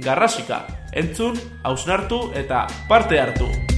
Garrasika, entzun, hausnartu eta parte hartu.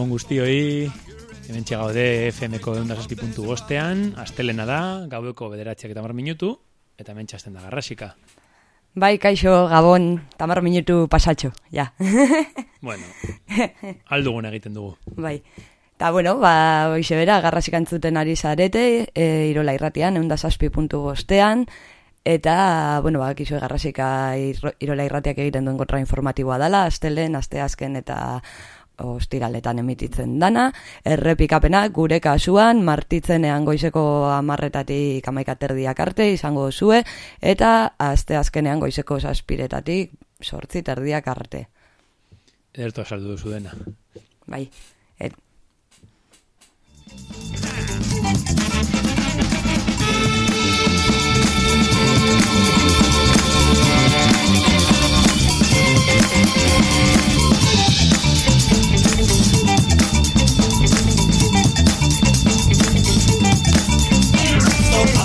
Gabon guztioi, hemen gaude FM-ko puntu bostean, astelena da, gaueko bederatziak eta mar minutu, eta hemen txasten da garrasika. Bai, kaixo, gabon, tamar minutu pasatxo, ja. Bueno, aldugun egiten dugu. bai. Eta, bueno, ba, hoxe bera, garrasik antzuten ari zarete, e, irola irratian, eunda saspi puntu bostean, eta, bueno, ba, kizu garrasika irola irratiak egiten duen kontra informatiboa dela, astelen, asteazken eta ostiraletan emititzen dana, errepikapena gure kasuan, martitzenean goizeko amarretatik amaikaterdiak arte izango zue, eta asteazkenean goizeko saspiretatik sortzi terdiak arte. Edertu asaldu duzu dena. Bai, et,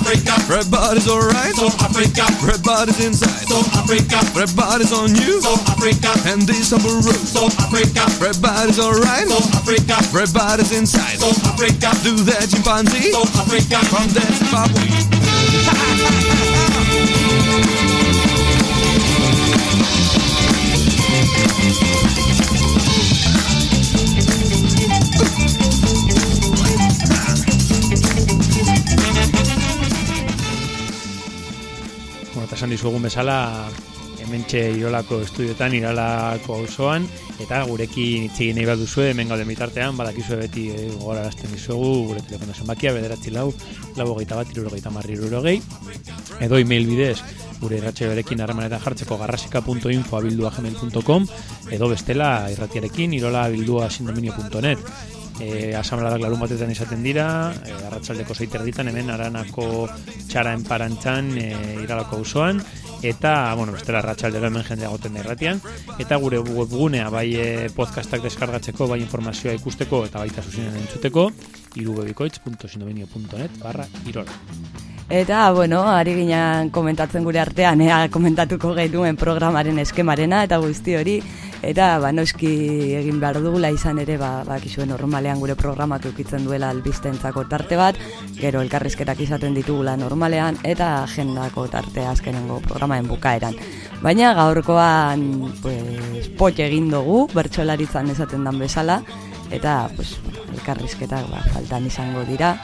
Africa. Everybody's alright. So Africa. Everybody's inside. So Africa. Everybody's on you. So Africa. And these humble rules. So Africa. Everybody's alright. So Africa. Everybody's inside. So Africa. Do that chimpanzee. So Africa. From that Zimbabwe. esan dizugun bezala, hementxe irolako estudioetan, iralako auzoan eta gurekin hitz egin nahi bat duzue, hemen gauden bitartean, badakizue beti e, gogorarazten dizuegu, gure telefono zenbakia, bederatzi lau, lau hogeita bat, irurogeita marri irurogei, edo email bidez, gure irratxe berekin harremanetan jartzeko garrasika.info abildua edo bestela irratiarekin irola abildua sindominio.net e, asamladak larun batetan izaten dira, e, arratsaldeko zeiter ditan, hemen aranako txara enparantzan e, iralako auzoan eta, bueno, bestela arratsaldero hemen jendea goten da irratian, eta gure webgunea bai podcastak deskargatzeko, bai informazioa ikusteko eta baita zuzinen entzuteko, irubebikoitz.sindominio.net barra irola. Eta, bueno, ari ginen komentatzen gure artean, ea komentatuko genuen programaren eskemarena eta guzti hori, eta ba, noski egin behar dugula izan ere, ba, ba normalean gure programak eukitzen duela albistentzako tarte bat, gero elkarrizketak izaten ditugula normalean, eta agendako tarte azkenengo programaen bukaeran. Baina gaurkoan, pues, pot egin dugu, bertsolaritzan esaten dan bezala, eta, pues, elkarrizketak ba, faltan izango dira,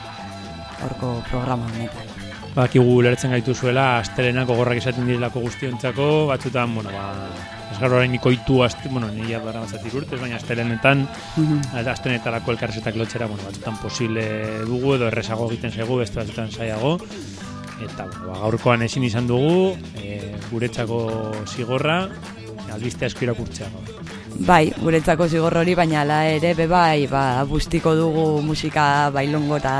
horko programa honetan. Bakigu lertzen gaitu zuela, astelenak gogorrak izaten direlako guztiontzako, batzutan, bueno, ba, ez gara orain ikoitu, aste, bueno, nila dara batzatik urtez, baina astelenetan, mm -hmm. astelenetarako elkarrezetak lotxera, bueno, batzutan posible dugu, edo errezago egiten zego, beste batzutan zaiago, eta, bueno, ba, gaurkoan ezin izan dugu, e, guretzako zigorra, albiste asko irakurtzea. Bai, guretzako zigor hori, baina ala ere, be bai, ba, bustiko dugu musika bailongo eta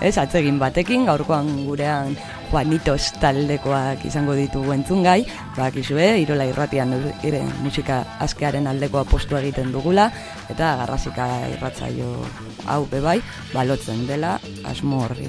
ez, atzegin batekin, gaurkoan gurean Juanitos taldekoak izango ditugu entzun gai, ba, irola irratian ere, musika askearen aldekoa postu egiten dugula, eta garrasika irratzaio hau be bai, balotzen dela asmo horri.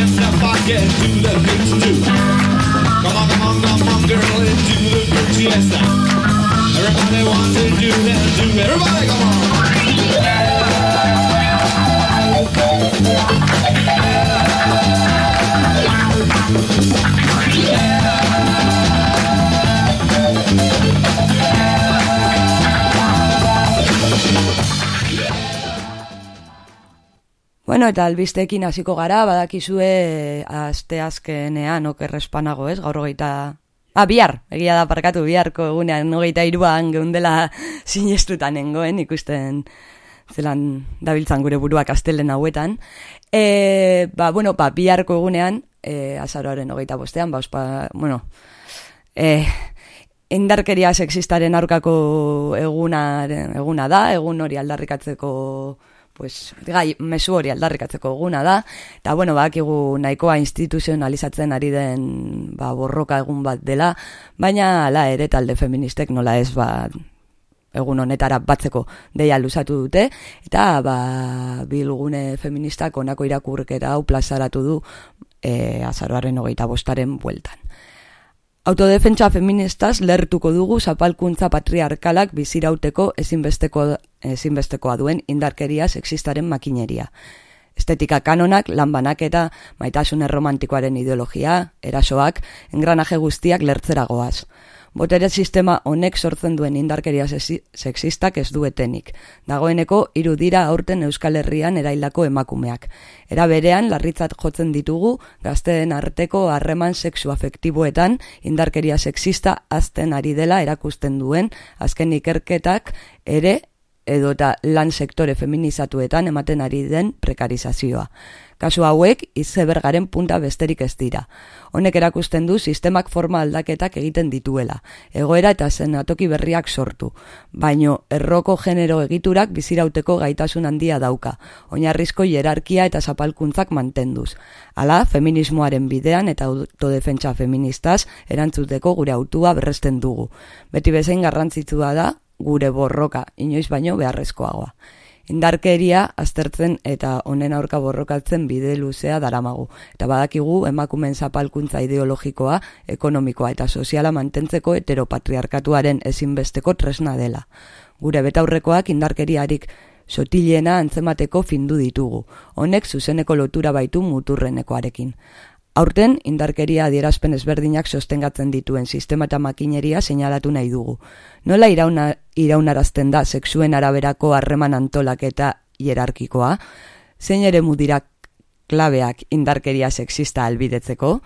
Dip that pocket, do the things do. Come on, come on, come on, girl, and do the good siesta. Everybody wants to do that, do everybody come on. Bueno, eta albistekin hasiko gara, badakizue aste azkenean okerrespanago, ez? Gaur hogeita... Ah, bihar, egia da parkatu biharko egunean hogeita iruan geundela sinestutan nengoen, ikusten zelan dabiltzan gure buruak astelen hauetan. E, ba, bueno, ba, biharko egunean, e, azaroaren hogeita bostean, ba, ospa, bueno, e, indarkeria sexistaren aurkako eguna, eguna da, egun hori aldarrikatzeko pues, gai, mesu hori aldarrikatzeko eguna da, eta bueno, bakigu nahikoa instituzionalizatzen ari den ba, borroka egun bat dela, baina ala ere talde feministek nola ez ba, egun honetara batzeko deia luzatu dute, eta ba, bilgune feministak onako irakurketa hau plazaratu du e, azaroaren hogeita bostaren bueltan. Autodefentsa feministaz lertuko dugu zapalkuntza patriarkalak bizirauteko ezinbesteko, ezinbestekoa duen indarkeria sexistaren makineria. Estetika kanonak, lanbanak eta maitasun erromantikoaren ideologia, erasoak, engranaje guztiak lertzeragoaz botere sistema honek sortzen duen indarkeria sexistak ez duetenik. Dagoeneko hiru dira aurten Euskal Herrian erailako emakumeak. Era berean larritzat jotzen ditugu gazteen arteko harreman sexu afektiboetan indarkeria sexista azten ari dela erakusten duen azken ikerketak ere edota lan sektore feminizatuetan ematen ari den prekarizazioa. Kasu hauek izebergaren punta besterik ez dira. Honek erakusten du sistemak forma aldaketak egiten dituela, egoera eta zenatoki berriak sortu, baino erroko genero egiturak bizirauteko gaitasun handia dauka, oinarrizko hierarkia eta zapalkuntzak mantenduz. Hala, feminismoaren bidean eta autodefentsa feministaz erantzuteko gure autua berresten dugu. Beti bezain garrantzitsua da gure borroka, inoiz baino beharrezkoagoa indarkeria aztertzen eta honen aurka borrokatzen bide luzea daramagu. Eta badakigu emakumen zapalkuntza ideologikoa, ekonomikoa eta soziala mantentzeko heteropatriarkatuaren ezinbesteko tresna dela. Gure betaurrekoak indarkeriarik sotilena antzemateko findu ditugu. Honek zuzeneko lotura baitu muturrenekoarekin. Aurten, indarkeria adierazpen ezberdinak sostengatzen dituen sistema eta makineria seinalatu nahi dugu. Nola irauna, iraunarazten da sexuen araberako harreman antolak eta hierarkikoa? Zein ere mudirak klabeak indarkeria sexista albidetzeko?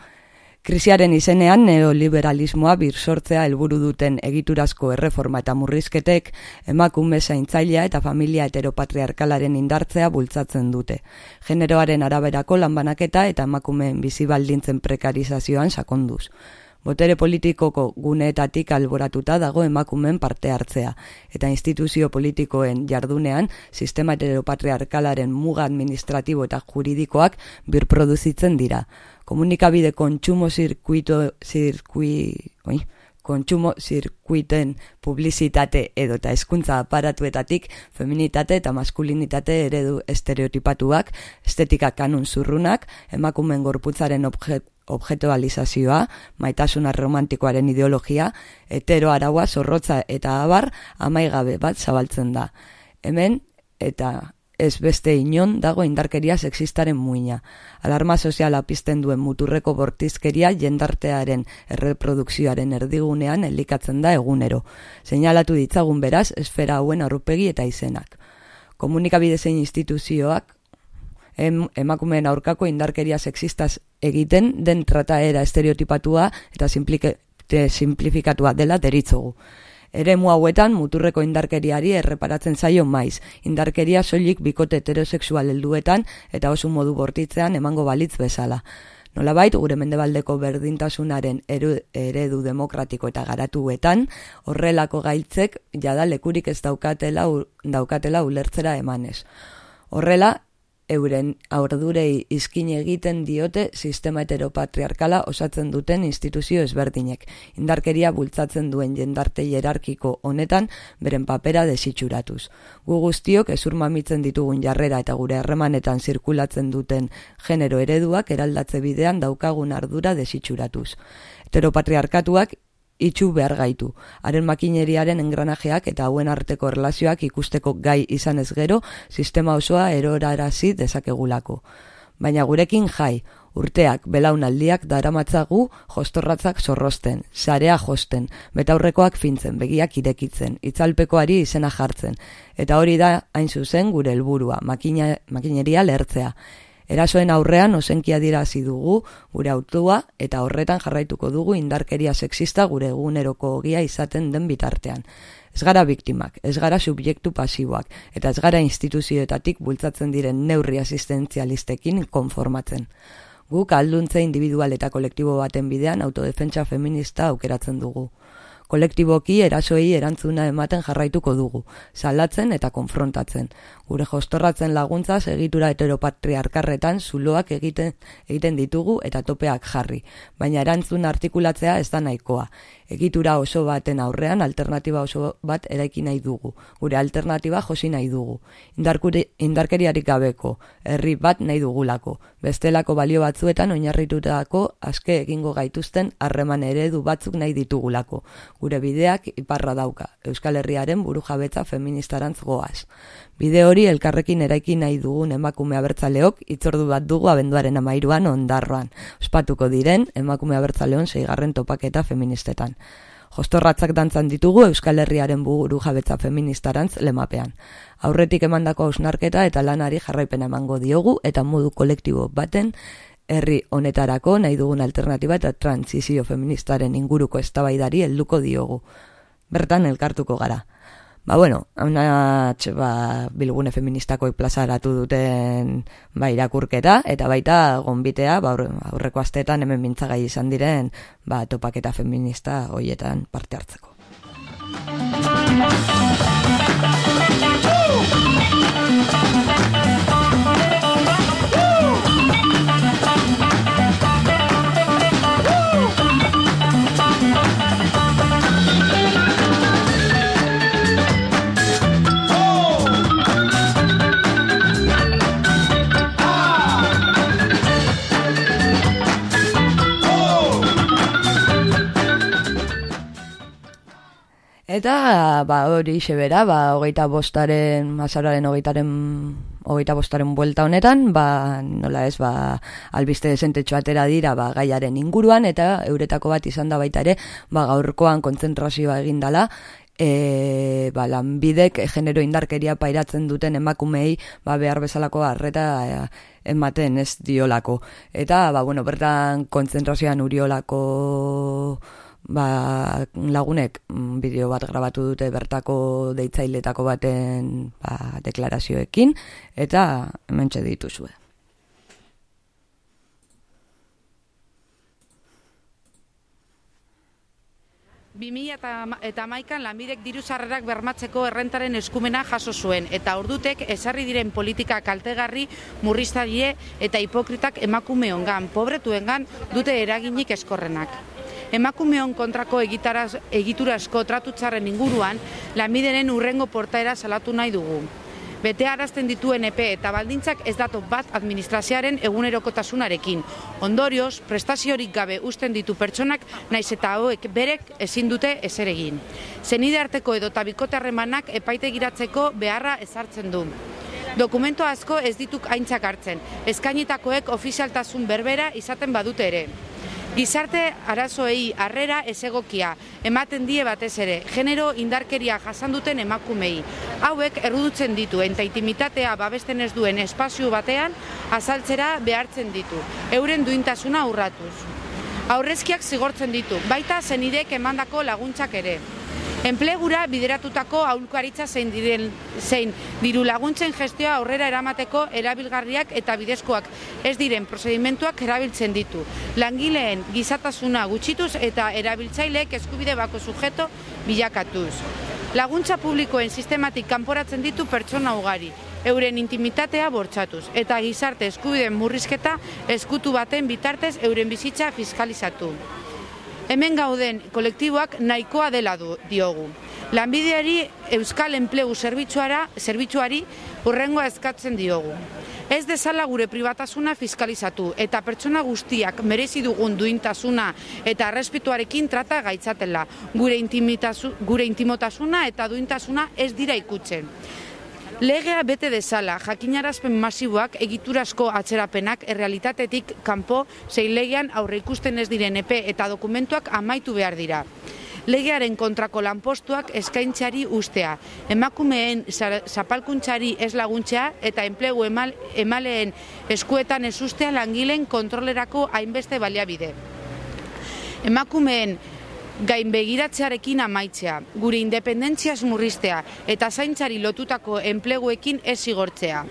Krisiaren izenean neoliberalismoa birsortzea helburu duten egiturazko erreforma eta murrizketek emakume zaintzailea eta familia heteropatriarkalaren indartzea bultzatzen dute. Generoaren araberako lanbanaketa eta emakumeen bizibaldintzen prekarizazioan sakonduz. Botere politikoko guneetatik alboratuta dago emakumen parte hartzea, eta instituzio politikoen jardunean sistema heteropatriarkalaren muga administratibo eta juridikoak birproduzitzen dira komunikabide kontsumo zirkuito zirkui, oi, kontsumo zirkuiten publizitate edo eta hezkuntza aparatuetatik feminitate eta maskulinitate eredu estereotipatuak, estetika kanun zurrunak, emakumen gorputzaren objet, objetualizazioa, maitasuna romantikoaren ideologia, hetero araua, zorrotza eta abar, amaigabe bat zabaltzen da. Hemen, eta ez beste inon dago indarkeria sexistaren muina. Alarma soziala pizten duen muturreko bortizkeria jendartearen erreprodukzioaren erdigunean elikatzen da egunero. Seinalatu ditzagun beraz, esfera hauen arrupegi eta izenak. Komunikabide zein instituzioak em, emakumeen aurkako indarkeria sexistaz egiten den trataera estereotipatua eta simplifikatua dela deritzogu. Eremu hauetan muturreko indarkeriari erreparatzen zaio maiz. Indarkeria soilik bikote heterosexual helduetan eta oso modu bortitzean emango balitz bezala. Nolabait, gure mendebaldeko berdintasunaren eredu demokratiko eta garatuetan, horrelako gaitzek jada lekurik ez daukatela, daukatela ulertzera emanez. Horrela, euren aurdurei izkin egiten diote sistema heteropatriarkala osatzen duten instituzio ezberdinek. Indarkeria bultzatzen duen jendarte hierarkiko honetan beren papera desitxuratuz. Gu guztiok ezur mamitzen ditugun jarrera eta gure harremanetan zirkulatzen duten genero ereduak eraldatze bidean daukagun ardura desitxuratuz. Heteropatriarkatuak itxu behar gaitu. Haren makineriaren engranajeak eta hauen arteko erlazioak ikusteko gai izan ez gero, sistema osoa erorarazi dezakegulako. Baina gurekin jai, urteak, belaunaldiak daramatzagu jostorratzak zorrosten, sarea josten, betaurrekoak fintzen, begiak irekitzen, itzalpekoari izena jartzen, eta hori da hain zuzen gure helburua, makina, makineria lertzea, Erasoen aurrean osenkia dirazi dugu gure autua eta horretan jarraituko dugu indarkeria sexista gure eguneroko ogia izaten den bitartean. Ez gara biktimak, ez gara subjektu pasiboak eta ez gara instituzioetatik bultzatzen diren neurri asistentzialistekin konformatzen. Guk alduntze individual eta kolektibo baten bidean autodefentsa feminista aukeratzen dugu kolektiboki erasoei erantzuna ematen jarraituko dugu, salatzen eta konfrontatzen. Gure jostorratzen laguntza egitura heteropatriarkarretan zuloak egiten, egiten ditugu eta topeak jarri, baina erantzun artikulatzea ez da nahikoa. Egitura oso baten aurrean alternatiba oso bat eraiki nahi dugu. Gure alternatiba josi nahi dugu. Indarkuri, indarkeriarik gabeko, herri bat nahi dugulako. Bestelako balio batzuetan oinarritutako aske egingo gaituzten harreman eredu batzuk nahi ditugulako gure bideak iparra dauka, Euskal Herriaren buru jabetza feministarantz goaz. Bide hori elkarrekin eraiki nahi dugun emakume abertzaleok itzordu bat dugu abenduaren amairuan ondarroan, ospatuko diren emakume abertzaleon zeigarren topaketa feministetan. Jostorratzak dantzan ditugu Euskal Herriaren buru jabetza feministarantz lemapean. Aurretik emandako ausnarketa eta lanari jarraipena emango diogu eta modu kolektibo baten herri honetarako nahi dugun alternatiba eta transizio feministaren inguruko eztabaidari helduko diogu. Bertan elkartuko gara. Ba bueno, hauna ba, bilgune feministako plazaratu duten ba, irakurketa, eta baita gonbitea ba, aurreko asteetan hemen mintzagai izan diren ba, topaketa feminista hoietan parte hartzeko. Eta, ba, hori bera, ba, hogeita bostaren, mazararen hogeitaren, hogeita bostaren buelta honetan, ba, nola ez, ba, albiste desentetxo atera dira, ba, gaiaren inguruan, eta euretako bat izan da baita ere, ba, gaurkoan kontzentrazioa egindala, e, ba, lanbidek genero indarkeria pairatzen duten emakumei ba, behar bezalako arreta e, ematen ez diolako. Eta, ba, bueno, bertan kontzentrazioan uriolako ba, lagunek mm, bideo bat grabatu dute bertako deitzailetako baten ba, deklarazioekin, eta hementxe dituzue. Bi eta maikan lanbidek diru sarrerak bermatzeko errentaren eskumena jaso zuen eta ordutek esarri diren politika kaltegarri murriztaile eta hipokritak emakumeongan, pobretuengan dute eraginik eskorrenak emakumeon kontrako egitaraz, egiturazko tratutxarren inguruan, lanbideren urrengo portaera salatu nahi dugu. Bete arazten dituen EP eta baldintzak ez dato bat administrazioaren egunerokotasunarekin. Ondorioz, prestaziorik gabe usten ditu pertsonak naiz eta hauek berek ezin dute ezer egin. Zenide arteko edo tabikote harremanak epaite giratzeko beharra ezartzen du. Dokumento asko ez dituk aintzak hartzen, eskainitakoek ofizialtasun berbera izaten badute ere. Gizarte arazoei harrera ezegokia, ematen die batez ere, genero indarkeria jasan duten emakumei. Hauek errudutzen ditu, eta intimitatea babesten ez duen espazio batean, azaltzera behartzen ditu, euren duintasuna urratuz. Aurrezkiak zigortzen ditu, baita zenidek emandako laguntzak ere. Enplegura bideratutako aulkaritza zein diren zein diru laguntzen gestioa aurrera eramateko erabilgarriak eta bidezkoak ez diren prozedimentuak erabiltzen ditu. Langileen gizatasuna gutxituz eta erabiltzaileek eskubide bako sujeto bilakatuz. Laguntza publikoen sistematik kanporatzen ditu pertsona ugari, euren intimitatea bortxatuz, eta gizarte eskubideen murrizketa eskutu baten bitartez euren bizitza fiskalizatu hemen gauden kolektiboak nahikoa dela du, diogu. Lanbideari Euskal Enplegu Zerbitzuara, zerbitzuari urrengoa eskatzen diogu. Ez dezala gure pribatasuna fiskalizatu eta pertsona guztiak merezi dugun duintasuna eta arrespituarekin trata gaitzatela. Gure, gure intimotasuna eta duintasuna ez dira ikutzen. Legea bete dezala, jakinarazpen masiboak egiturazko atzerapenak errealitatetik kanpo zein legean aurre ikusten ez diren epe eta dokumentuak amaitu behar dira. Legearen kontrako lanpostuak eskaintzari ustea, emakumeen zapalkuntzari ez laguntzea eta enplegu emal, emaleen eskuetan ez ustea langileen kontrolerako hainbeste baliabide. Emakumeen gain begiratzearekin amaitzea, gure independentziaz murriztea eta zaintzari lotutako enpleguekin ez zigortzea.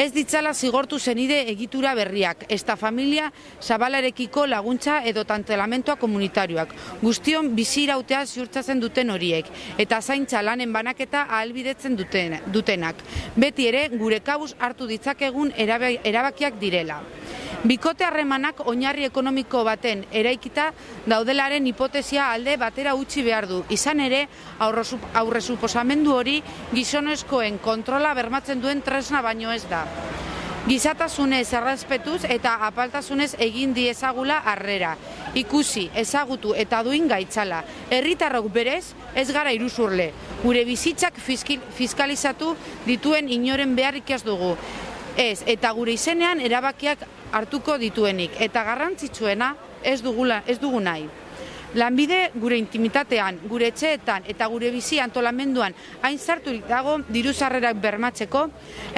Ez ditzala zigortu zenide egitura berriak, ez da familia zabalarekiko laguntza edo tantelamentoa komunitarioak, guztion bizirautea ziurtzatzen duten horiek, eta zaintza lanen banaketa ahalbidetzen duten, dutenak. Beti ere, gure kabuz hartu ditzakegun erabakiak direla. Bikote harremanak oinarri ekonomiko baten eraikita daudelaren hipotesia alde batera utzi behar du. Izan ere, aurre suposamendu hori gizonezkoen kontrola bermatzen duen tresna baino ez da. Gizatasunez errespetuz eta apaltasunez egin diezagula harrera. Ikusi, ezagutu eta duin gaitzala. Herritarrok berez, ez gara iruzurle. Gure bizitzak fiskalizatu dituen inoren behar ikaz dugu. Ez, eta gure izenean erabakiak hartuko dituenik eta garrantzitsuena ez dugula ez dugu nahi. Lanbide gure intimitatean, gure etxeetan eta gure bizi antolamenduan hain sarturik dago diru sarrerak bermatzeko,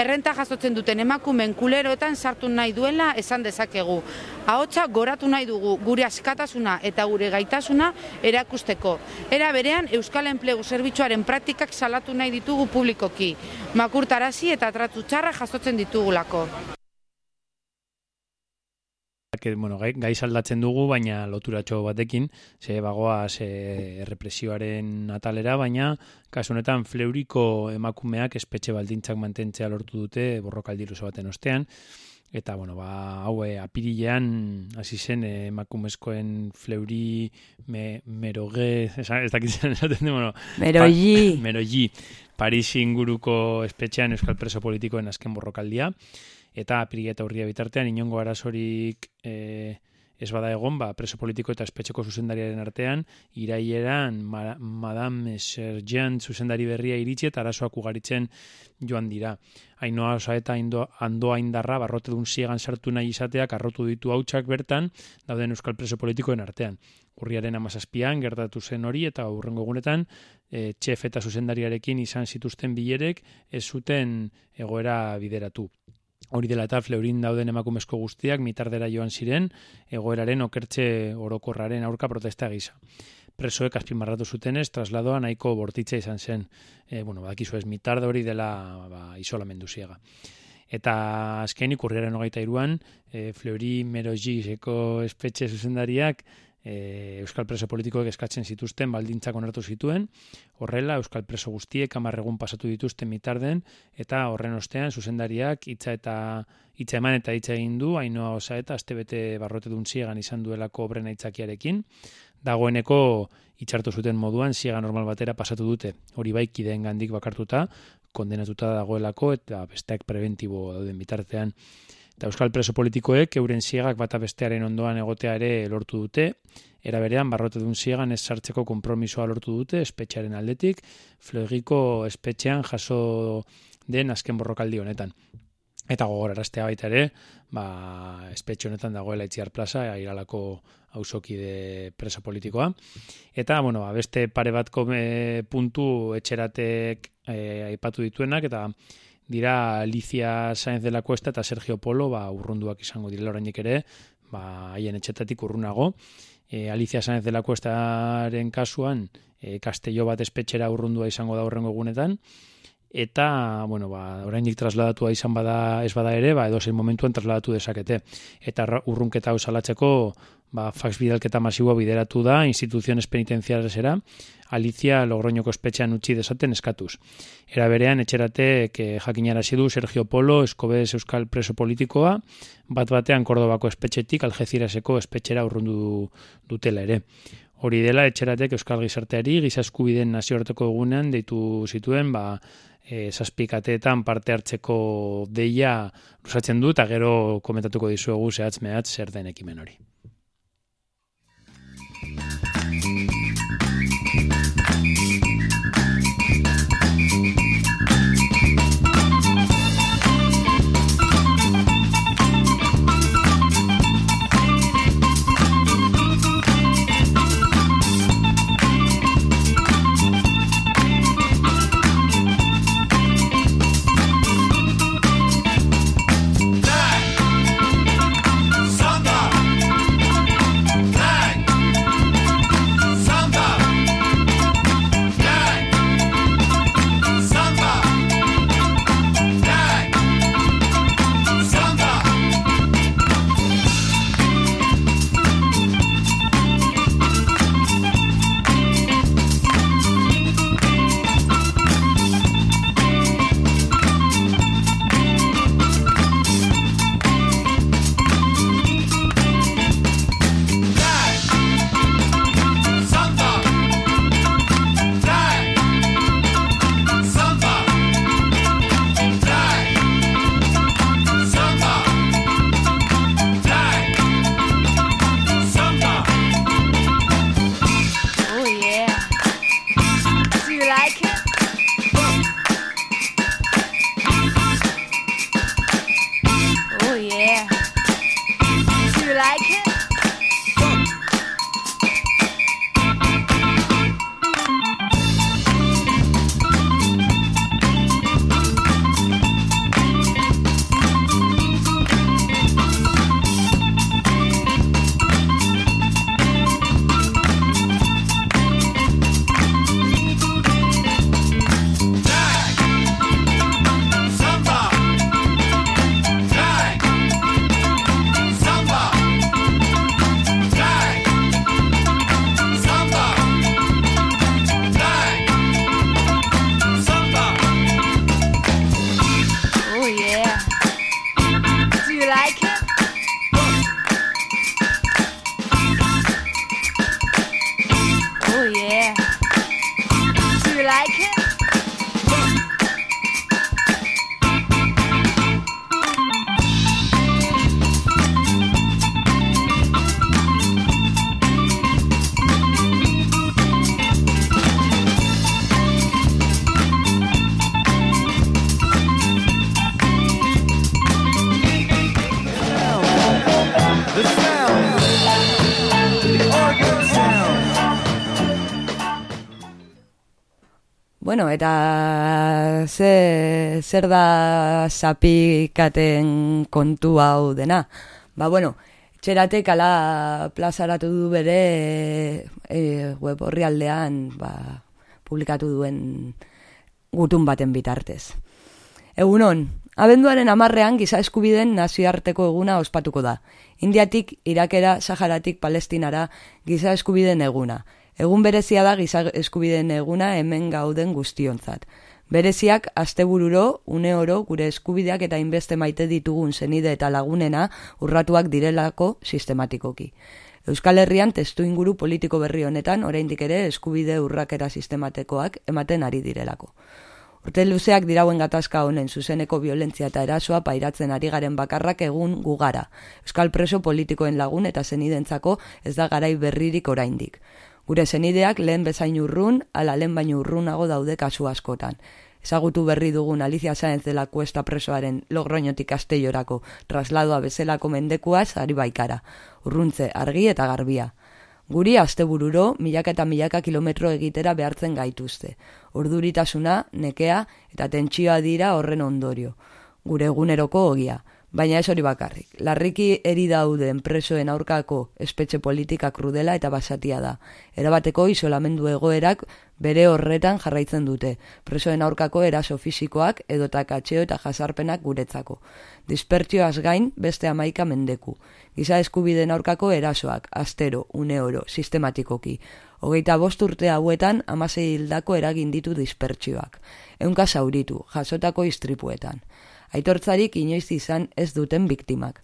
errenta jasotzen duten emakumen kuleroetan sartu nahi duela esan dezakegu. Ahotsa goratu nahi dugu gure askatasuna eta gure gaitasuna erakusteko. Era berean Euskal Enplegu Zerbitzuaren praktikak salatu nahi ditugu publikoki. Makurtarazi eta tratu txarra jasotzen ditugulako que, bueno, gai, gai saldatzen dugu, baina loturatxo batekin, ze bagoa ze represioaren atalera, baina kasunetan fleuriko emakumeak espetxe baldintzak mantentzea lortu dute borrokaldiruzo baten ostean, eta bueno, ba, hau e, apirilean hasi zen emakumezkoen fleuri me, meroge, ez, ez dakitzen esaten bueno, merogi. Pa, merogi, Paris inguruko espetxean euskal preso politikoen azken borrokaldia, eta apiri eta urria bitartean inongo arazorik e, ez bada egon, ba, preso politiko eta espetxeko zuzendariaren artean, iraieran ma, Madame Sergeant zuzendari berria iritsi eta arazoak ugaritzen joan dira. Ainoa osa eta indo, andoa indarra barrote dun ziegan sartu nahi izateak arrotu ditu hautsak bertan dauden euskal preso politikoen artean. Urriaren amazazpian gertatu zen hori eta urrengo gunetan e, txef eta zuzendariarekin izan zituzten bilerek ez zuten egoera bideratu. Hori dela eta fleurin dauden emakumezko guztiak mitardera joan ziren egoeraren okertxe orokorraren aurka protesta gisa. Presoek azpimarratu zutenez, trasladoa nahiko bortitza izan zen. E, bueno, badakizu ez mitarde hori dela ba, isolamendu ziega. Eta azkenik urriaren hogeita iruan, e, Fleuri Merogizeko espetxe zuzendariak e, Euskal preso politikoek eskatzen zituzten baldintzak onartu zituen, horrela Euskal preso guztiek amarregun pasatu dituzten mitarden, eta horren ostean zuzendariak hitza eta hitza eman eta hitza egin du, hainoa osa eta astebete barrote dun ziegan izan duelako obren aitzakiarekin, dagoeneko itxartu zuten moduan ziega normal batera pasatu dute, hori bai kideen gandik bakartuta, kondenatuta dagoelako eta besteak preventibo dauden bitartean. Eta Euskal preso politikoek euren ziegak bata bestearen ondoan egotea ere lortu dute, era berean barrote dun ziegan ez sartzeko konpromisoa lortu dute espetxearen aldetik, flegiko espetxean jaso den azken borrokaldi honetan. Eta gogoraraztea baita ere, ba, espetxe honetan dagoela itziar plaza, iralako hausokide preso politikoa. Eta, bueno, ba, beste pare bat puntu etxeratek eh, aipatu dituenak, eta dira Alicia Sainz de la Cuesta eta Sergio Polo, ba, urrunduak izango direla orainik ere, ba, haien etxetatik urrunago. E, Alicia Sainz de la Cuestaren kasuan, e, Castello bat espetxera urrundua izango da horrengo egunetan, eta, bueno, ba, oraindik trasladatua izan bada ez bada ere, ba, edo zein momentuan trasladatu dezakete. Eta urrunketa hau salatzeko, ba, fax bidalketa masiboa bideratu da, instituziones penitenciaresera, Alicia Logroñoko espetxean utzi desaten eskatuz. Era berean, etxerate, que jakinarazi du Sergio Polo, eskobez euskal preso politikoa, bat batean Kordobako espetxetik, Algeziraseko espetxera urrundu dutela ere. Hori dela, etxeratek euskal gizarteari, gizaskubiden nazioarteko egunean, deitu zituen, ba, e, zazpikateetan parte hartzeko deia lusatzen du, eta gero komentatuko dizuegu zehatz mehatz zer den ekimen hori. Bueno, eta ze, zer da zapikaten kontu hau dena? Ba, bueno, txeratek ala plazaratu du bere e, web horri aldean ba, publikatu duen gutun baten bitartez. Egunon, abenduaren amarrean giza eskubiden nazioarteko eguna ospatuko da. Indiatik, Irakera, Saharatik, Palestinara giza eskubiden eguna. Egun berezia da giza eskubideen eguna hemen gauden guztionzat. Bereziak astebururo, une oro, gure eskubideak eta inbeste maite ditugun zenide eta lagunena urratuak direlako sistematikoki. Euskal Herrian testu inguru politiko berri honetan oraindik ere eskubide urrakera sistematekoak ematen ari direlako. Urte luzeak dirauen gatazka honen zuzeneko violentzia eta erasoa pairatzen ari garen bakarrak egun gugara. Euskal preso politikoen lagun eta zenidentzako ez da garai berririk oraindik. Gure zenideak lehen bezain urrun, ala lehen baino urrunago daude kasu askotan. Ezagutu berri dugun Alicia Sáenz dela kuesta presoaren logroñotik castellorako trasladoa bezalako mendekuaz ari baikara. Urruntze argi eta garbia. Guri astebururo milaka eta milaka kilometro egitera behartzen gaituzte. Urduritasuna, nekea eta tentsioa dira horren ondorio. Gure eguneroko ogia. Baina ez hori bakarrik. Larriki eri dauden presoen aurkako espetxe politika krudela eta basatia da. Erabateko isolamendu egoerak bere horretan jarraitzen dute. Presoen aurkako eraso fisikoak edota katxeo eta jasarpenak guretzako. Dispertsioaz gain beste amaika mendeku. Giza eskubiden aurkako erasoak, astero, une oro, sistematikoki. Hogeita bost urte hauetan amasei hildako eragin ditu dispertsioak. Eunka zauritu, jasotako istripuetan aitortzarik inoiz izan ez duten biktimak.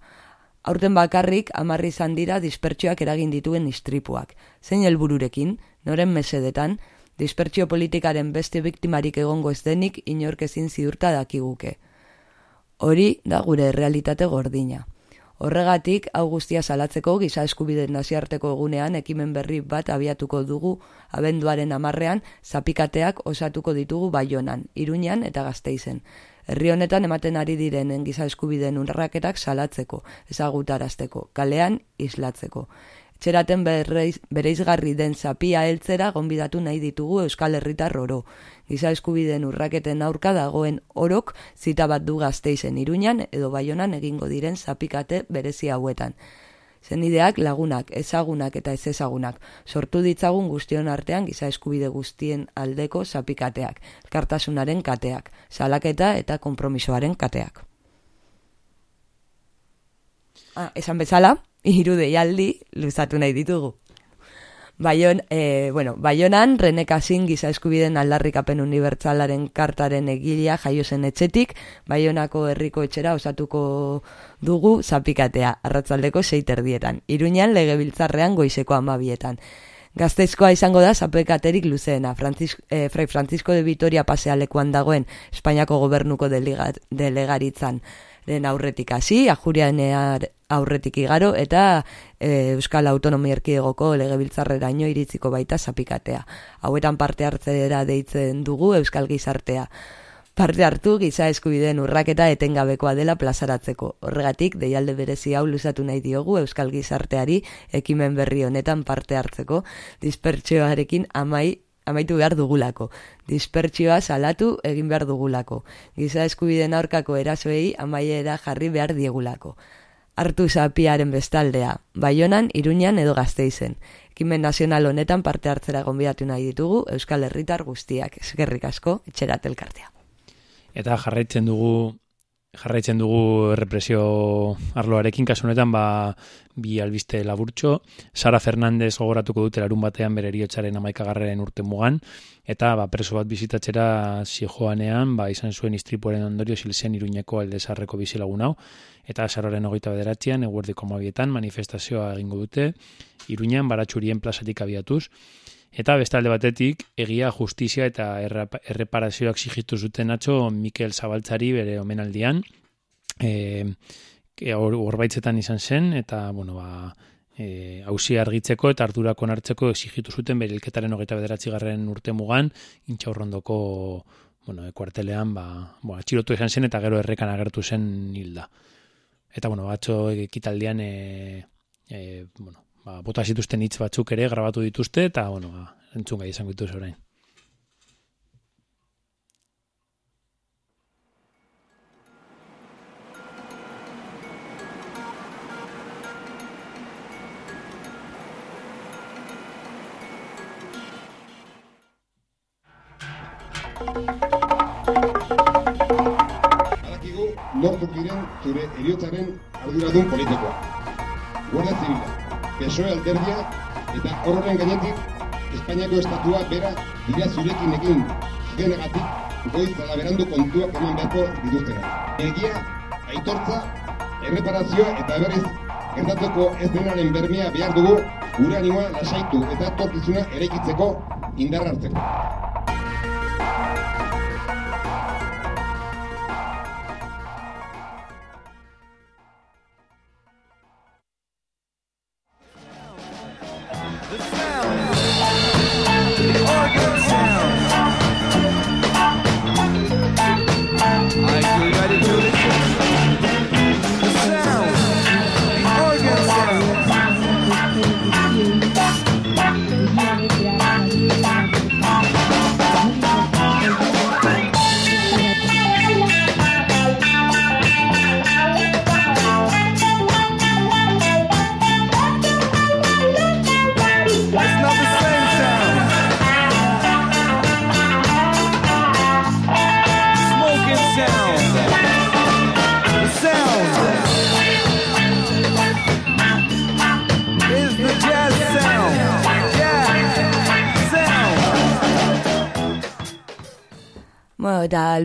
Aurten bakarrik amarri izan dira dispertsioak eragin dituen istripuak. Zein helbururekin, noren mesedetan, dispertsio politikaren beste biktimarik egongo ez denik inork ezin ziurta dakiguke. Hori da gure realitate gordina. Horregatik, hau guztia salatzeko giza eskubideen naziarteko egunean ekimen berri bat abiatuko dugu abenduaren amarrean zapikateak osatuko ditugu baionan, iruñan eta gazteizen. Herri honetan ematen ari direnen giza eskubideen unraketak salatzeko, ezagutarazteko, kalean islatzeko. Txeraten berreiz, bereizgarri den zapia heltzera gonbidatu nahi ditugu Euskal Herritar oro. Giza eskubideen urraketen aurka dagoen orok zita bat du gazteizen iruñan edo baionan egingo diren zapikate berezi hauetan zenideak lagunak, ezagunak eta ez ezagunak, sortu ditzagun guztion artean giza eskubide guztien aldeko zapikateak, elkartasunaren kateak, salaketa eta konpromisoaren kateak. Ah, esan bezala, hiru deialdi luzatu nahi ditugu. Baion, e, bueno, Baionan, Rene Kasin giza eskubiden aldarrikapen unibertsalaren kartaren egilia jaio zen etxetik, Baionako herriko etxera osatuko dugu zapikatea, arratzaldeko seiterdietan. Iruñan legebiltzarrean goizeko amabietan. Gazteizkoa izango da zapekaterik luzeena, Francis, eh, Fray Francisco de Vitoria pasealekuan dagoen Espainiako gobernuko delegaritzan den aurretik hasi, ajurianear aurretik igaro eta e, Euskal Autonomia Erkidegoko legebiltzarreraino iritziko baita zapikatea. Hauetan parte hartzera deitzen dugu Euskal Gizartea. Parte hartu giza eskubideen urraketa etengabekoa dela plazaratzeko. Horregatik, deialde berezi hau luzatu nahi diogu Euskal Gizarteari ekimen berri honetan parte hartzeko, dispertsioarekin amai amaitu behar dugulako. Dispertsioa salatu egin behar dugulako. Giza eskubideen aurkako erasoei amaiera jarri behar diegulako hartu zapiaren bestaldea, Baionan, Iruñan edo Gazteizen. Ekimen nazional honetan parte hartzera gonbidatu nahi ditugu Euskal Herritar guztiak, eskerrik asko, etxerat elkartea. Eta jarraitzen dugu jarraitzen dugu represio arloarekin kasu honetan ba bi albiste laburtxo. Sara Fernandez gogoratuko dute larun batean bere eriotsaren 11. urte mugan. Eta ba preso bat bizitatzera Sijoanean ba izan zuen istripuaren ondorio silzen Iruñeko aldesarreko bizilagun hau. Eta Sararen 29ean eguerdiko 12etan manifestazioa egingo dute. Iruñan baratxurien plazatik abiatuz Eta bestalde batetik, egia justizia eta erreparazioak sigitu zuten atxo Mikel Zabaltzari bere omenaldian. E, hor izan zen, eta, bueno, ba, e, hausi argitzeko eta ardurako nartzeko exigitu zuten bere ilketaren hogeita bederatzi garren urte mugan, intxaurrondoko, bueno, ekuartelean, ba, bo, atxilotu izan zen eta gero errekan agertu zen hilda. Eta, bueno, batxo ekitaldian, e, e, bueno, ba, bota zituzten hitz batzuk ere grabatu dituzte eta bueno, ba, entzun gai izango dituz orain. Badakigu nortuk diren zure eriotaren arduradun politikoa. Guardia Zibila, PSOE alderdia eta horren gainetik Espainiako estatua bera dira zurekin egin zuenegatik goiz ala berandu kontuak eman beharko dituztera. Egia, aitortza, erreparazioa eta berriz gertatuko ez denaren bermea behar dugu gure animoa lasaitu eta torkizuna eraikitzeko indar hartzeko.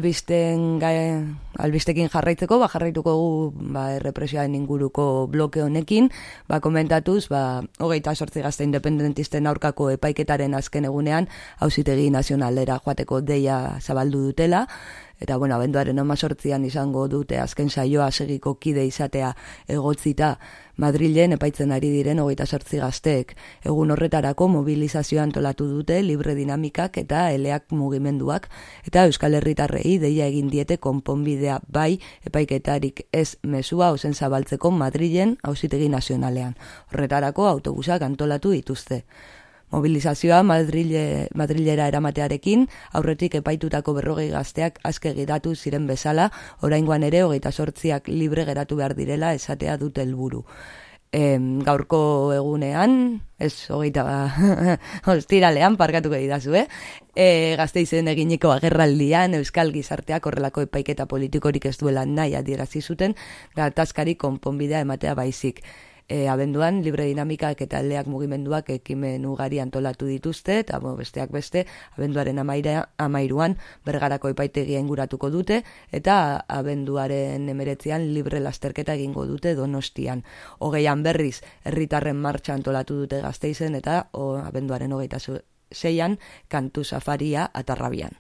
Albisten gai, albistekin jarraitzeko, ba, jarraituko gu ba, errepresioaren inguruko bloke honekin, ba, komentatuz, ba, hogeita sortzi gazte independentisten aurkako epaiketaren azken egunean, hausitegi nazionalera joateko deia zabaldu dutela, eta bueno, abenduaren sortzian izango dute azken saioa segiko kide izatea egotzita Madrilen epaitzen ari diren hogeita sortzi gazteek. Egun horretarako mobilizazioa antolatu dute libre dinamikak eta eleak mugimenduak eta Euskal Herritarrei deia egin diete konponbidea bai epaiketarik ez mesua ozen zabaltzeko Madrilen auzitegi nazionalean. Horretarako autobusak antolatu dituzte. Mobilizazioa Madrile, Madrilera eramatearekin, aurretik epaitutako berrogei gazteak aske geratu ziren bezala, oraingoan ere hogeita sortziak libre geratu behar direla esatea dute helburu. Em, gaurko egunean, ez hogeita ostiralean, parkatuko didazu, eh? E, gazte izen eginiko agerraldian, Euskal Gizarteak horrelako epaiketa politikorik ez duela nahi adierazi zuten, gatazkari konponbidea ematea baizik e, abenduan libre dinamikak eta aldeak mugimenduak ekimen ugari antolatu dituzte eta bo, besteak beste abenduaren amaira, amairuan bergarako epaitegia inguratuko dute eta abenduaren emeretzean libre lasterketa egingo dute donostian. Hogeian berriz herritarren martxa antolatu dute gazteizen eta o, abenduaren hogeita seian kantu safaria atarrabian.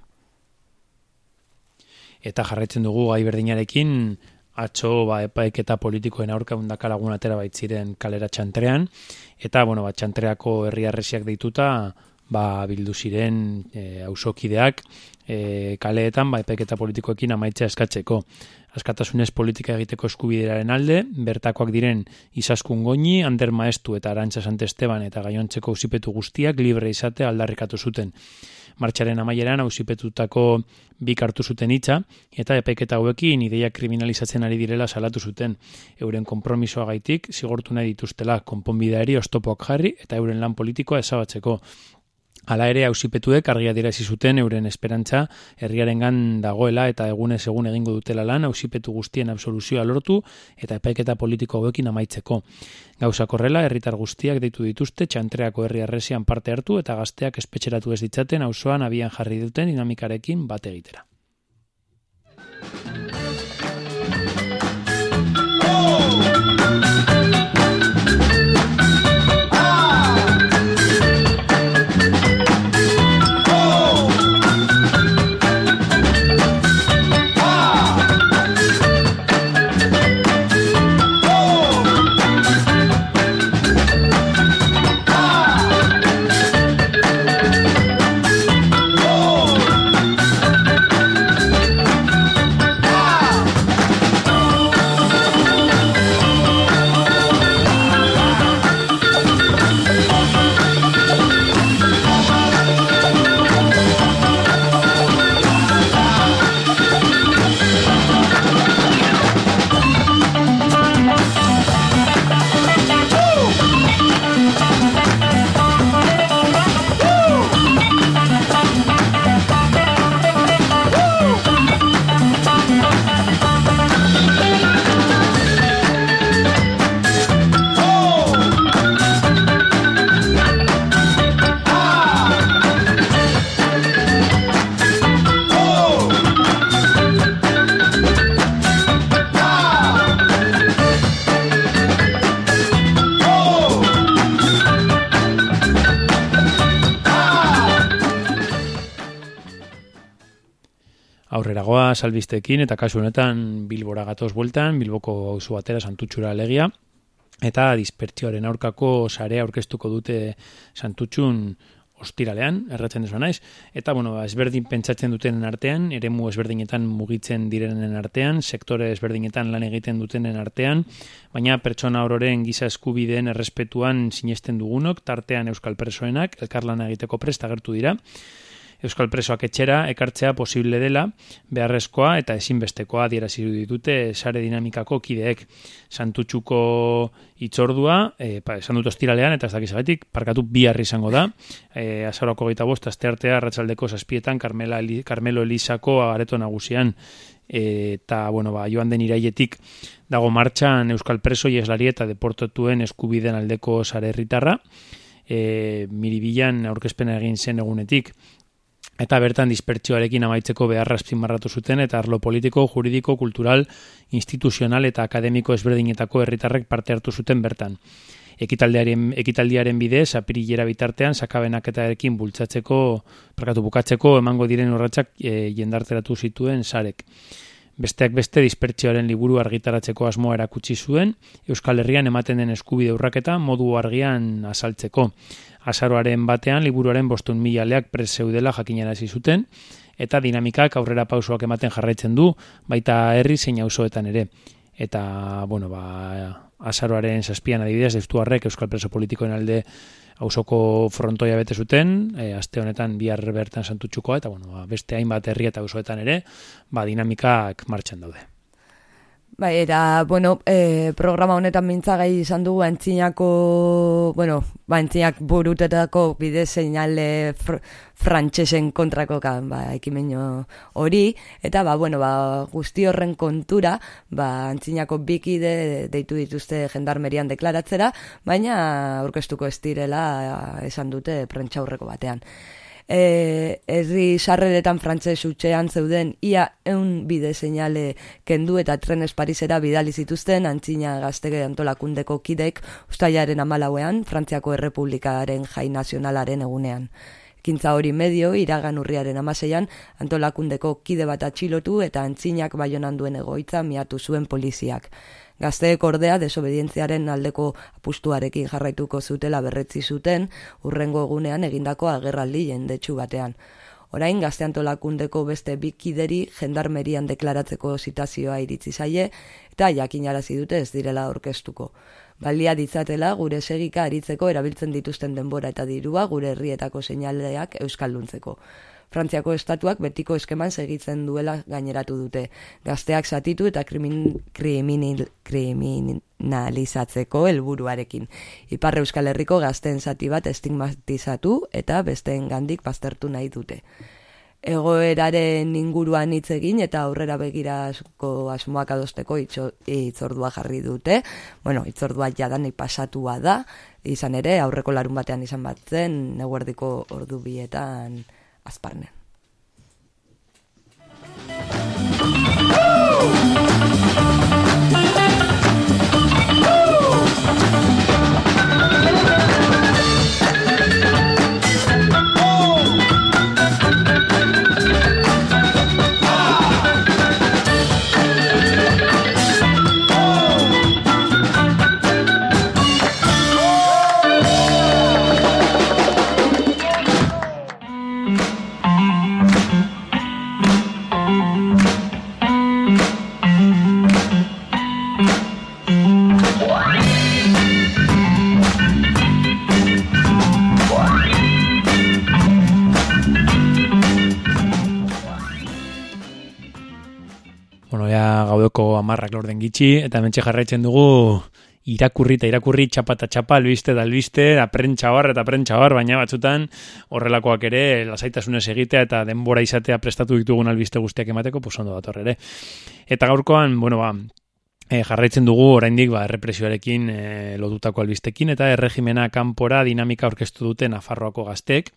Eta jarraitzen dugu gai berdinarekin, atxo ba, epaiketa politikoen aurka undaka lagun atera baitziren kalera txantrean, eta bueno, ba, txantreako herriarresiak deituta ba, bildu ziren e, ausokideak e, kaleetan ba, epaiketa politikoekin amaitzea eskatzeko. Askatasunez politika egiteko eskubideraren alde, bertakoak diren Izaskun Goñi, Ander Maestu eta Arantxa Santesteban eta gaiontzeko usipetu guztiak libre izatea aldarrikatu zuten. Martxaren amaieran ausipetutako bik hartu zuten hitza eta epaiketa hauekin ideia kriminalizatzen ari direla salatu zuten. Euren konpromisoa gaitik zigortu nahi dituztela konponbideari ostopoak jarri eta euren lan politikoa ezabatzeko. Hala ere ausipetuek argia dirazi zuten euren esperantza herriarengan dagoela eta egunez egun egingo dutela lan ausipetu guztien absoluzioa lortu eta epaiketa politiko hauekin amaitzeko. Gauza korrela herritar guztiak deitu dituzte txantreako herri arresian parte hartu eta gazteak espetxeratu ez ditzaten auzoan abian jarri duten dinamikarekin bat egitera. Aurreragoa salbistekin eta kasu honetan Bilbora gatoz bueltan, Bilboko auzo batera santutxura alegia eta dispertsioaren aurkako sarea aurkeztuko dute santutxun ostiralean, erratzen desu naiz, eta bueno, ba, ezberdin pentsatzen dutenen artean, eremu ezberdinetan mugitzen direnen artean, sektore ezberdinetan lan egiten dutenen artean, baina pertsona ororen giza eskubideen errespetuan sinesten dugunok, tartean euskal presoenak, elkarlan egiteko prest agertu dira, Euskal presoak etxera ekartzea posible dela, beharrezkoa eta ezinbestekoa adierazi ditute sare dinamikako kideek. Santutxuko itzordua, e, pa, esan dut ostiralean, eta ez dakizagatik, parkatu biharri izango da, e, azaroko gaita bost, azte artea, ratzaldeko zazpietan, Carmela, Carmelo Elisako areto nagusian, eta, bueno, ba, joan den irailetik dago martxan Euskal Preso ieslari eta deportatuen eskubiden aldeko sare herritarra, e, miribilan aurkezpena egin zen egunetik, eta bertan dispertsioarekin amaitzeko beharra azpimarratu zuten eta arlo politiko, juridiko, kultural, instituzional eta akademiko ezberdinetako herritarrek parte hartu zuten bertan. Ekitaldiaren, ekitaldiaren bidez, apirilera bitartean, sakabenaketarekin bultzatzeko, prakatu bukatzeko, emango diren urratsak e, jendarteratu zituen sarek. Besteak beste dispertsioaren liburu argitaratzeko asmoa erakutsi zuen, Euskal Herrian ematen den eskubide urraketa modu argian azaltzeko. Azaroaren batean liburuaren bostun mila leak prezeudela jakinarazi zuten, eta dinamikak aurrera pausoak ematen jarraitzen du, baita herri zein auzoetan ere. Eta, bueno, ba, azaroaren zazpian adibidez, deustuarrek Euskal Preso Politikoen alde auzoko frontoia bete zuten, e, aste honetan bihar bertan santutxukoa, eta bueno, ba, beste hainbat herri eta auzoetan ere, ba, dinamikak martxan daude. Bai, eta, bueno, e, programa honetan mintzagai izan dugu antzinako, bueno, ba, antzinak burutetako bide seinale fr frantsesen kontrako kan, ba, ekimenio hori, eta, ba, bueno, ba, guzti horren kontura, ba, antzinako bikide deitu dituzte jendarmerian deklaratzera, baina aurkeztuko ez direla esan dute prentxaurreko batean e, herri sarreretan frantses utxean zeuden ia eun bide seinale kendu eta trenes Parisera bidali zituzten antzina gaztege antolakundeko kidek ustailaren amalauean Frantziako Errepublikaren jai nazionalaren egunean. Ekintza hori medio, iragan urriaren amaseian, antolakundeko kide bat atxilotu eta antzinak baionan duen egoitza miatu zuen poliziak. Gazteek ordea desobedientziaren aldeko apustuarekin jarraituko zutela berretzi zuten, urrengo egunean egindako agerraldi jendetsu batean. Orain gazte antolakundeko beste bikideri jendarmerian deklaratzeko zitazioa iritzi zaie eta jakinarazi dute ez direla aurkeztuko. Balia ditzatela gure segika aritzeko erabiltzen dituzten denbora eta dirua gure herrietako seinaleak euskalduntzeko. Frantziako estatuak betiko eskeman segitzen duela gaineratu dute. Gazteak satitu eta krimin, kriminil, kriminalizatzeko helburuarekin. Ipar Euskal Herriko gazteen zati bat estigmatizatu eta besteen gandik baztertu nahi dute. Egoeraren inguruan hitz egin eta aurrera begirako asmoak adosteko itxo, itzordua jarri dute. Bueno, itzordua jadanik pasatua da, izan ere aurreko larun batean izan batzen, neguerdiko ordu bietan azparnen. Bueno, ja gaudeko amarrak lorden gitxi, eta mentxe jarraitzen dugu irakurri eta irakurri txapa eta txapa, albiste da albiste, aprentxa bar eta aprentxa bar, baina batzutan horrelakoak ere lasaitasunez egitea eta denbora izatea prestatu ditugun albiste guztiak emateko, pues ondo dator ere. Eta gaurkoan, bueno, ba, e, jarraitzen dugu oraindik ba, errepresioarekin e, lotutako albistekin eta erregimena kanpora dinamika aurkeztu dute Nafarroako gaztek.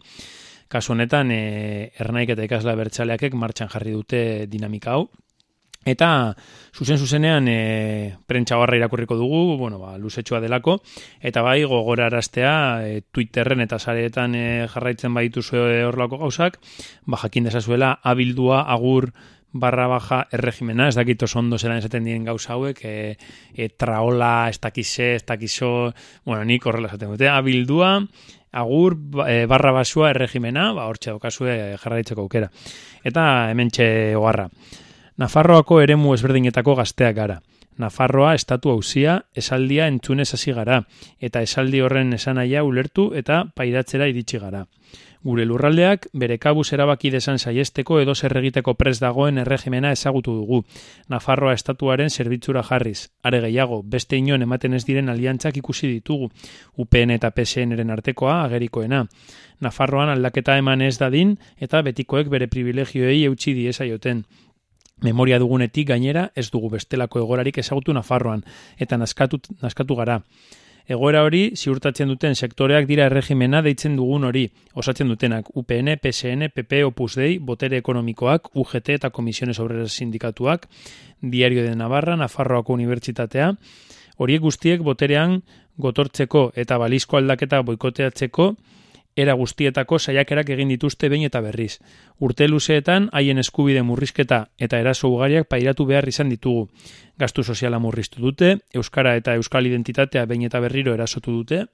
Kasu honetan, e, ernaik eta ikasla bertxaleakek martxan jarri dute dinamika hau. Eta zuzen zuzenean e, prentxabarra irakurriko dugu, bueno, ba, luzetxoa delako, eta bai gogoraraztea e, Twitterren eta sareetan e, jarraitzen baitu horrelako gauzak, ba, jakin dezazuela abildua agur barra baja erregimena, ez dakit oso ondo zelan esaten diren gauza hauek, e, e, traola, ez dakize, ez dakizo, bueno, nik horrela esaten dute, abildua, agur ba- e, barra basua erregimena, ba, hortxe daukazue jarraitzeko aukera. Eta hemen ogarra. Nafarroako eremu ezberdinetako gazteak gara. Nafarroa estatu hauzia, esaldia entzunez hasi gara, eta esaldi horren esanaia ulertu eta pairatzera iritsi gara. Gure lurraldeak bere kabuz erabaki desan saiesteko edo zer egiteko pres dagoen erregimena ezagutu dugu. Nafarroa estatuaren zerbitzura jarriz. Are gehiago, beste inon ematen ez diren aliantzak ikusi ditugu. UPN eta PSNren artekoa agerikoena. Nafarroan aldaketa eman ez dadin eta betikoek bere privilegioei eutxi diesaioten. Memoria dugunetik gainera ez dugu bestelako egorarik ezagutu Nafarroan eta naskatu, naskatu gara. Egoera hori ziurtatzen duten sektoreak dira erregimena deitzen dugun hori, osatzen dutenak UPN, PSN, PP, Opus Dei, Botere Ekonomikoak, UGT eta Komisiones Obreras Sindikatuak, Diario de Navarra, Nafarroako Unibertsitatea, horiek guztiek boterean gotortzeko eta balizko aldaketa boikoteatzeko era guztietako saiakerak egin dituzte behin eta berriz. Urte luzeetan haien eskubide murrizketa eta eraso ugariak pairatu behar izan ditugu. Gastu soziala murriztu dute, euskara eta euskal identitatea behin eta berriro erasotu dute,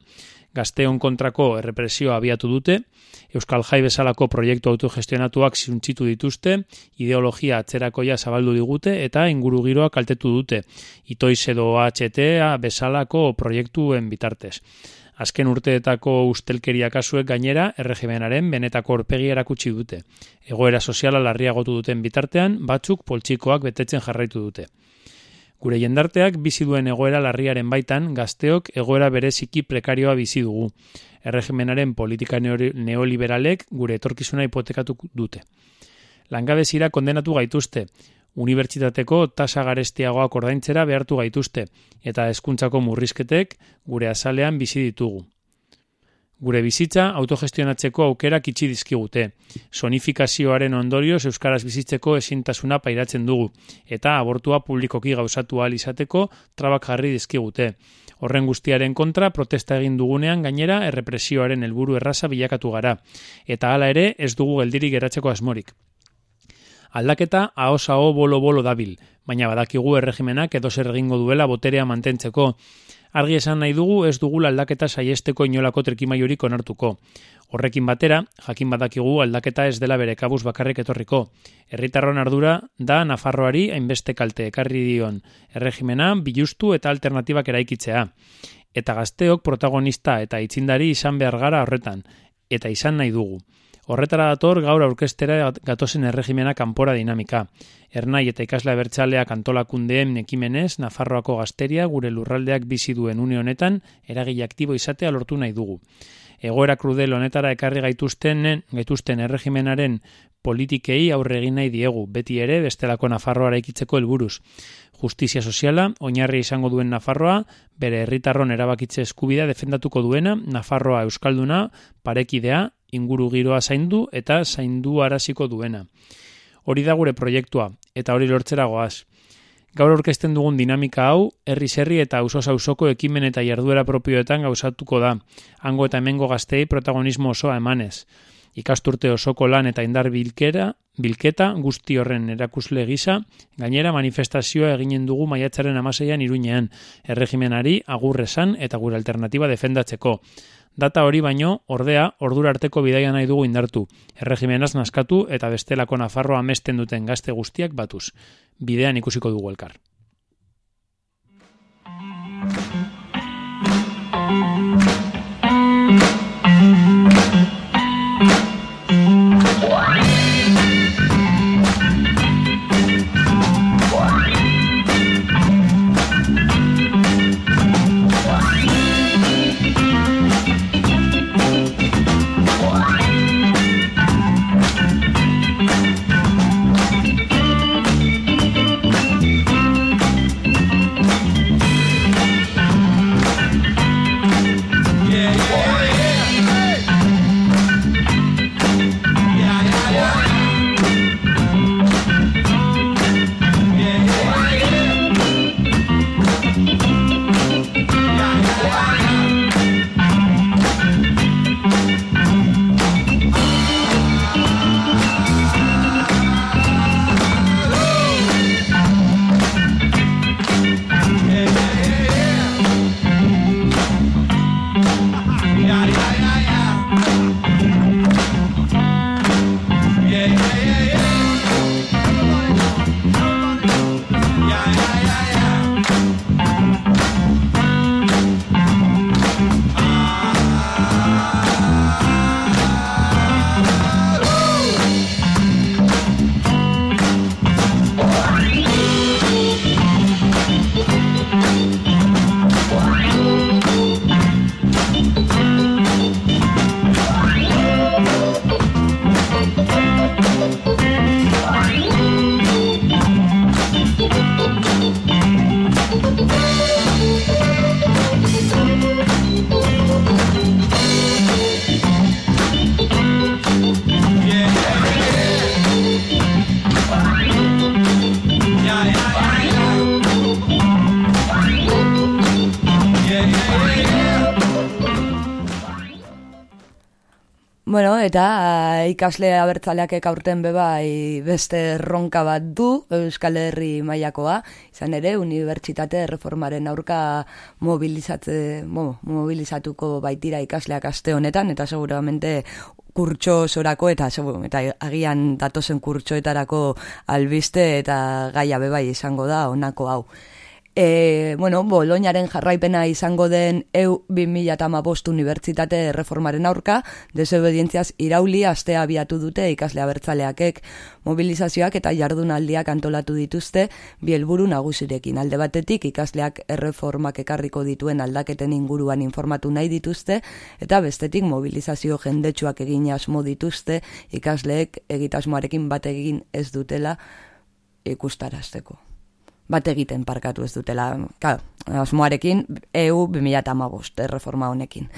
gazteon kontrako errepresioa abiatu dute, euskal jai bezalako proiektu autogestionatuak ziuntzitu dituzte, ideologia atzerakoia zabaldu digute eta inguru giroa kaltetu dute, itoiz edo HTA bezalako proiektuen bitartez. Azken urteetako ustelkeria kasuek gainera erregimenaren benetako orpegi erakutsi dute. Egoera soziala larriagotu duten bitartean, batzuk poltsikoak betetzen jarraitu dute. Gure jendarteak bizi duen egoera larriaren baitan, gazteok egoera bereziki prekarioa bizi dugu. Erregimenaren politika neoliberalek gure etorkizuna hipotekatu dute. Langabezira kondenatu gaituzte, unibertsitateko tasa garestiagoak ordaintzera behartu gaituzte, eta hezkuntzako murrizketek gure azalean bizi ditugu. Gure bizitza autogestionatzeko aukerak itxi dizkigute. Sonifikazioaren ondorioz euskaraz bizitzeko ezintasuna pairatzen dugu eta abortua publikoki gauzatu ahal izateko trabak jarri dizkigute. Horren guztiaren kontra protesta egin dugunean gainera errepresioaren helburu erraza bilakatu gara eta hala ere ez dugu geldirik geratzeko asmorik. Aldaketa ahos aho bolo-bolo dabil, baina badakigu erregimenak edo zer egingo duela boterea mantentzeko. Argi esan nahi dugu ez dugu aldaketa saiesteko inolako trikimaiurik onartuko. Horrekin batera, jakin badakigu aldaketa ez dela bere kabuz bakarrik etorriko. Herritarron ardura da Nafarroari hainbeste kalte ekarri dion erregimena bilustu eta alternatibak eraikitzea. Eta gazteok protagonista eta itzindari izan behar gara horretan, eta izan nahi dugu. Horretara dator gaur aurkestera gatozen erregimena kanpora dinamika. Ernai eta ikasle abertzaleak antolakundeen ekimenez, Nafarroako gazteria gure lurraldeak bizi duen une honetan eragile aktibo izatea lortu nahi dugu. Egoera krudel honetara ekarri gaituzten, gaituzten erregimenaren politikei aurre egin nahi diegu, beti ere bestelako Nafarroa ikitzeko helburuz. Justizia soziala, oinarri izango duen Nafarroa, bere herritarron erabakitze eskubidea defendatuko duena, Nafarroa euskalduna, parekidea, inguru giroa zaindu eta zaindu araziko duena. Hori da gure proiektua, eta hori lortzera goaz. Gaur orkesten dugun dinamika hau, herri herri eta auzo auzoko ekimen eta jarduera propioetan gauzatuko da, hango eta hemengo gaztei protagonismo osoa emanez. Ikasturte osoko lan eta indar bilkera, bilketa guzti horren erakusle gisa, gainera manifestazioa eginen dugu maiatzaren amaseian iruñean, erregimenari agurresan eta gure alternatiba defendatzeko. Data hori baino, ordea, ordura arteko bidaia nahi dugu indartu. Erregimenaz naskatu eta bestelako nafarroa amesten duten gazte guztiak batuz. Bidean ikusiko dugu elkar. Thank you. Ikasle abertzaleak aurten bebai beste erronka bat du Euskal Herri mailakoa, izan ere unibertsitate reformaren aurka mobilizatze, mo, mobilizatuko baitira ikasleak aste honetan eta seguramente kurtso sorako eta eta agian datozen kurtsoetarako albiste eta gaia bebai izango da honako hau. E, bueno, Boloñaren jarraipena izango den EU 2015 unibertsitate reformaren aurka, desobedientziaz irauli astea abiatu dute ikasle abertzaleakek mobilizazioak eta jardunaldiak antolatu dituzte bi helburu nagusirekin. Alde batetik ikasleak erreformak ekarriko dituen aldaketen inguruan informatu nahi dituzte eta bestetik mobilizazio jendetsuak egin asmo dituzte ikasleek egitasmoarekin bat egin ez dutela ikustarazteko bat egiten parkatu ez dutela, claro, asmoarekin EU 2015 erreforma honekin.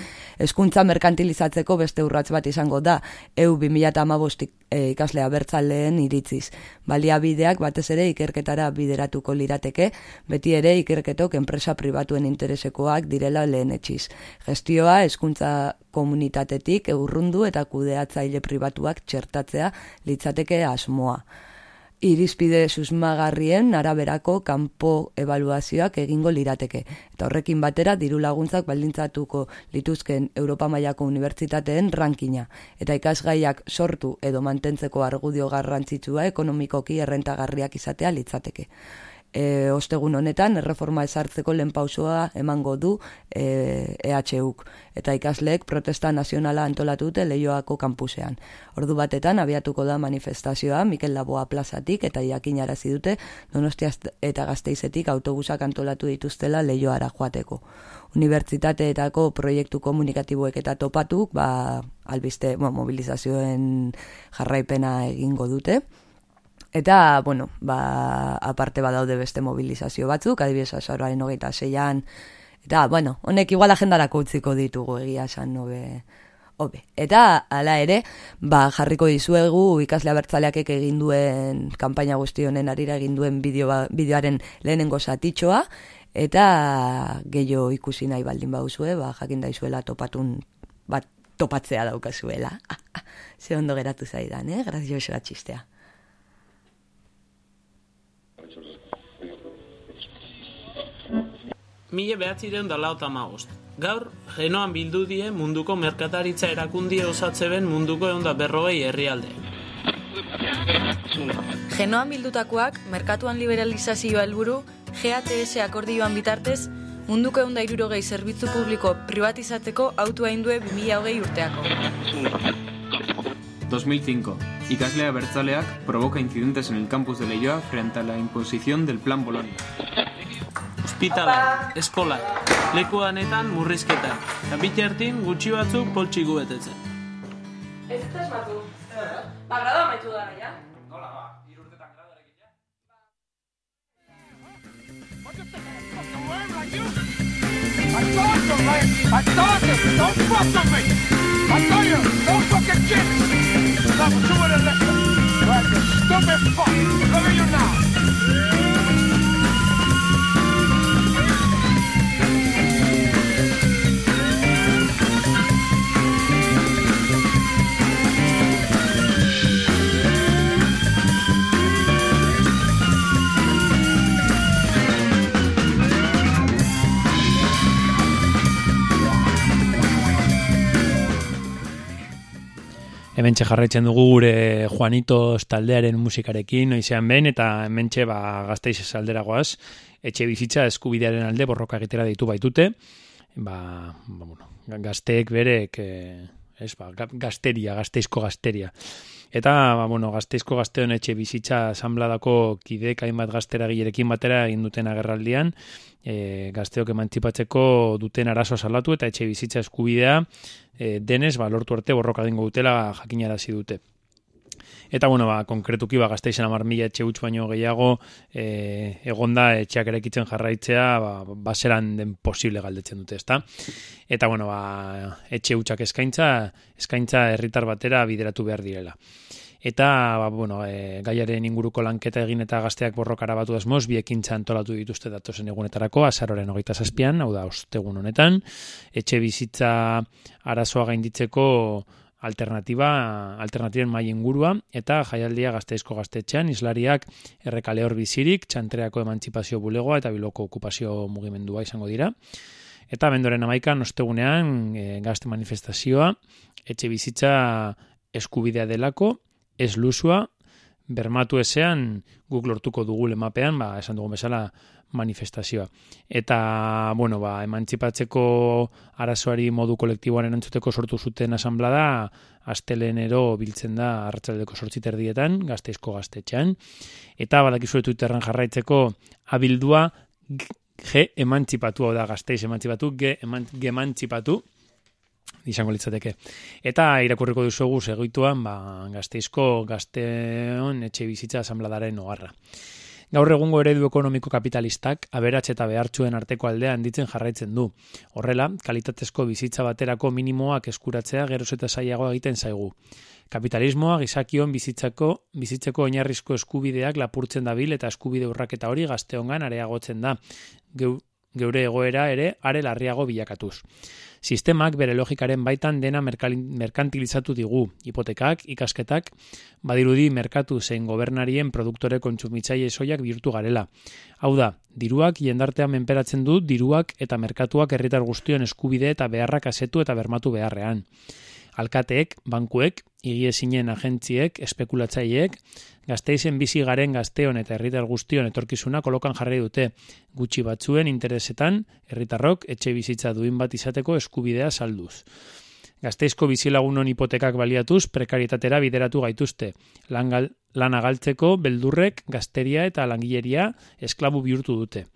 Hezkuntza merkantilizatzeko beste urrats bat izango da EU 2015 e, ikasle abertzaleen iritziz. Baliabideak batez ere ikerketara bideratuko lirateke, beti ere ikerketok enpresa pribatuen interesekoak direla lehen etxiz. Gestioa hezkuntza komunitatetik eurrundu eta kudeatzaile pribatuak txertatzea litzateke asmoa irizpide susmagarrien araberako kanpo evaluazioak egingo lirateke. Eta horrekin batera diru laguntzak baldintzatuko lituzken Europa mailako unibertsitateen rankina. Eta ikasgaiak sortu edo mantentzeko argudio garrantzitsua ekonomikoki errentagarriak izatea litzateke. E, ostegun honetan, erreforma ezartzeko lehen pausoa emango du e, EHUk. Eta ikasleek protesta nazionala antolatu dute leioako kampusean. Ordu batetan abiatuko da manifestazioa Mikel Laboa plazatik eta jakinarazi dute Donostia eta Gasteizetik autobusak antolatu dituztela leioara joateko. Unibertsitateetako proiektu komunikatiboek eta topatuk, ba, albiste, bueno, mobilizazioen jarraipena egingo dute. Eta, bueno, ba, aparte badaude beste mobilizazio batzuk, adibidez azaroaren hogeita zeian, eta, bueno, honek igual agendarako utziko ditugu egia esan nobe, hobe. Eta, hala ere, ba, jarriko dizuegu ikasle abertzaleakek egin duen, kanpaina guzti honen arira egin duen bideo, ba- bideoaren lehenengo zatitxoa, eta gehiago ikusi nahi baldin bauzue, ba, jakin daizuela topatun, bat, topatzea daukazuela. Ze ondo geratu zaidan, eh? Graziosoa txistea. Mile behatzireun da lau tamagost. Gaur, genoan bildu die munduko merkataritza erakundie osatzeben munduko egon da berrogei herrialde. Genoan bildutakoak, merkatuan liberalizazioa helburu, GATS akordioan bitartez, munduko egun irurogei zerbitzu publiko privatizatzeko autua indue 2020 urteako. 2005. Ikasle abertzaleak provoca incidentes en el campus de Leioa frente a la imposición del Plan Bolonia. Ospitalak, eskolak, leku anetan murrizketak, eta bitartin gutxi batzuk poltsigu betetzen. Ez dut esmatu. Ba, grado amaitu da, ja? I told you, man. I told you, don't fuck with me. I told you, don't fucking shit. Two of the listen. Right, you stupid fuck. Look at you now. Hementxe jarraitzen dugu gure Juanitos taldearen musikarekin noizean behin eta hementxe ba gazteiz alderagoaz etxe bizitza eskubidearen alde borroka egitera ditu baitute. Ba, ba bueno, gazteek berek eh, ez ba, ga- gazteria, gazteizko gazteria. Eta, ba, bueno, gazteizko gazteon etxe bizitza asanbladako kidek hainbat gaztera gilerekin batera egin duten agerraldian, e, gazteok emantzipatzeko duten arazo salatu eta etxe bizitza eskubidea e, denez, ba, lortu arte borroka dingo dutela jakinarazi dute. Eta, bueno, ba, konkretuki, ba, gazteizen amar mila etxe huts baino gehiago, e, egonda etxeak erekitzen jarraitzea, ba, baseran den posible galdetzen dute, ezta? Eta, bueno, ba, etxe hutsak eskaintza, eskaintza herritar batera bideratu behar direla. Eta, ba, bueno, e, gaiaren inguruko lanketa egin eta gazteak borrokara batu asmoz, bi ekintza antolatu dituzte datozen egunetarako, azaroren hogeita zazpian, hau da, ostegun honetan, etxe bizitza arazoa gainditzeko alternatiba, alternatiben mai ingurua, eta jaialdia gazteizko gaztetxean, islariak errekale hor bizirik, txantreako emantzipazio bulegoa eta biloko okupazio mugimendua izango dira. Eta bendoren amaikan, ostegunean, e, gazte manifestazioa, etxe bizitza eskubidea delako, ez lusua, bermatu ezean guk lortuko dugu lemapean, ba, esan dugu bezala manifestazioa. Eta, bueno, ba, emantzipatzeko arazoari modu kolektiboan entzuteko sortu zuten asamblada, astelenero biltzen da arratsaldeko sortziterdietan, gazteizko gaztetxean. Eta, badakizu Twitterran jarraitzeko abildua G emantzipatu, hau da gazteiz emantzipatu, G emantzipatu, izango litzateke. Eta irakurriko duzugu segoituan, ba, gazteizko gazteon etxe bizitza asambladaren ogarra. Gaur egungo eredu ekonomiko kapitalistak aberatxe eta behartzuen arteko aldea handitzen jarraitzen du. Horrela, kalitatezko bizitza baterako minimoak eskuratzea geroz eta zailagoa egiten zaigu. Kapitalismoa gizakion bizitzako bizitzeko oinarrizko eskubideak lapurtzen dabil eta eskubide urraketa hori gazteongan areagotzen da. Geu, geure egoera ere are larriago bilakatuz. Sistemak bere logikaren baitan dena merkantilizatu digu, hipotekak, ikasketak, badirudi merkatu zein gobernarien produktore kontsumitzaile soiak bihurtu garela. Hau da, diruak jendartean menperatzen du diruak eta merkatuak herritar guztion eskubide eta beharrak asetu eta bermatu beharrean alkateek, bankuek, higiezinen agentziek, espekulatzaileek, gazteizen bizi garen gazteon eta herritar guztion etorkizuna kolokan jarri dute gutxi batzuen interesetan, herritarrok etxe bizitza duin bat izateko eskubidea salduz. Gazteizko bizilagunon hipotekak baliatuz prekarietatera bideratu gaituzte. Langal, lana galtzeko beldurrek gazteria eta langileria esklabu bihurtu dute.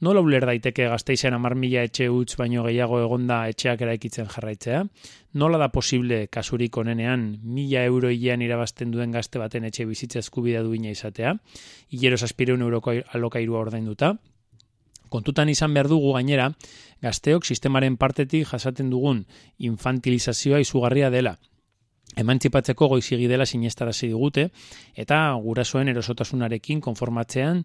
Nola uler daiteke gazteizen amar mila etxe utz baino gehiago egonda etxeak eraikitzen jarraitzea? Nola da posible kasurik onenean mila euro hilean irabazten duen gazte baten etxe bizitza eskubidea duina izatea? Ileros aspireun euroko alokairua ordainduta? Kontutan izan behar dugu gainera, gazteok sistemaren partetik jasaten dugun infantilizazioa izugarria dela. Emantzipatzeko goizigi dela sinestarazi digute, eta gurasoen erosotasunarekin konformatzean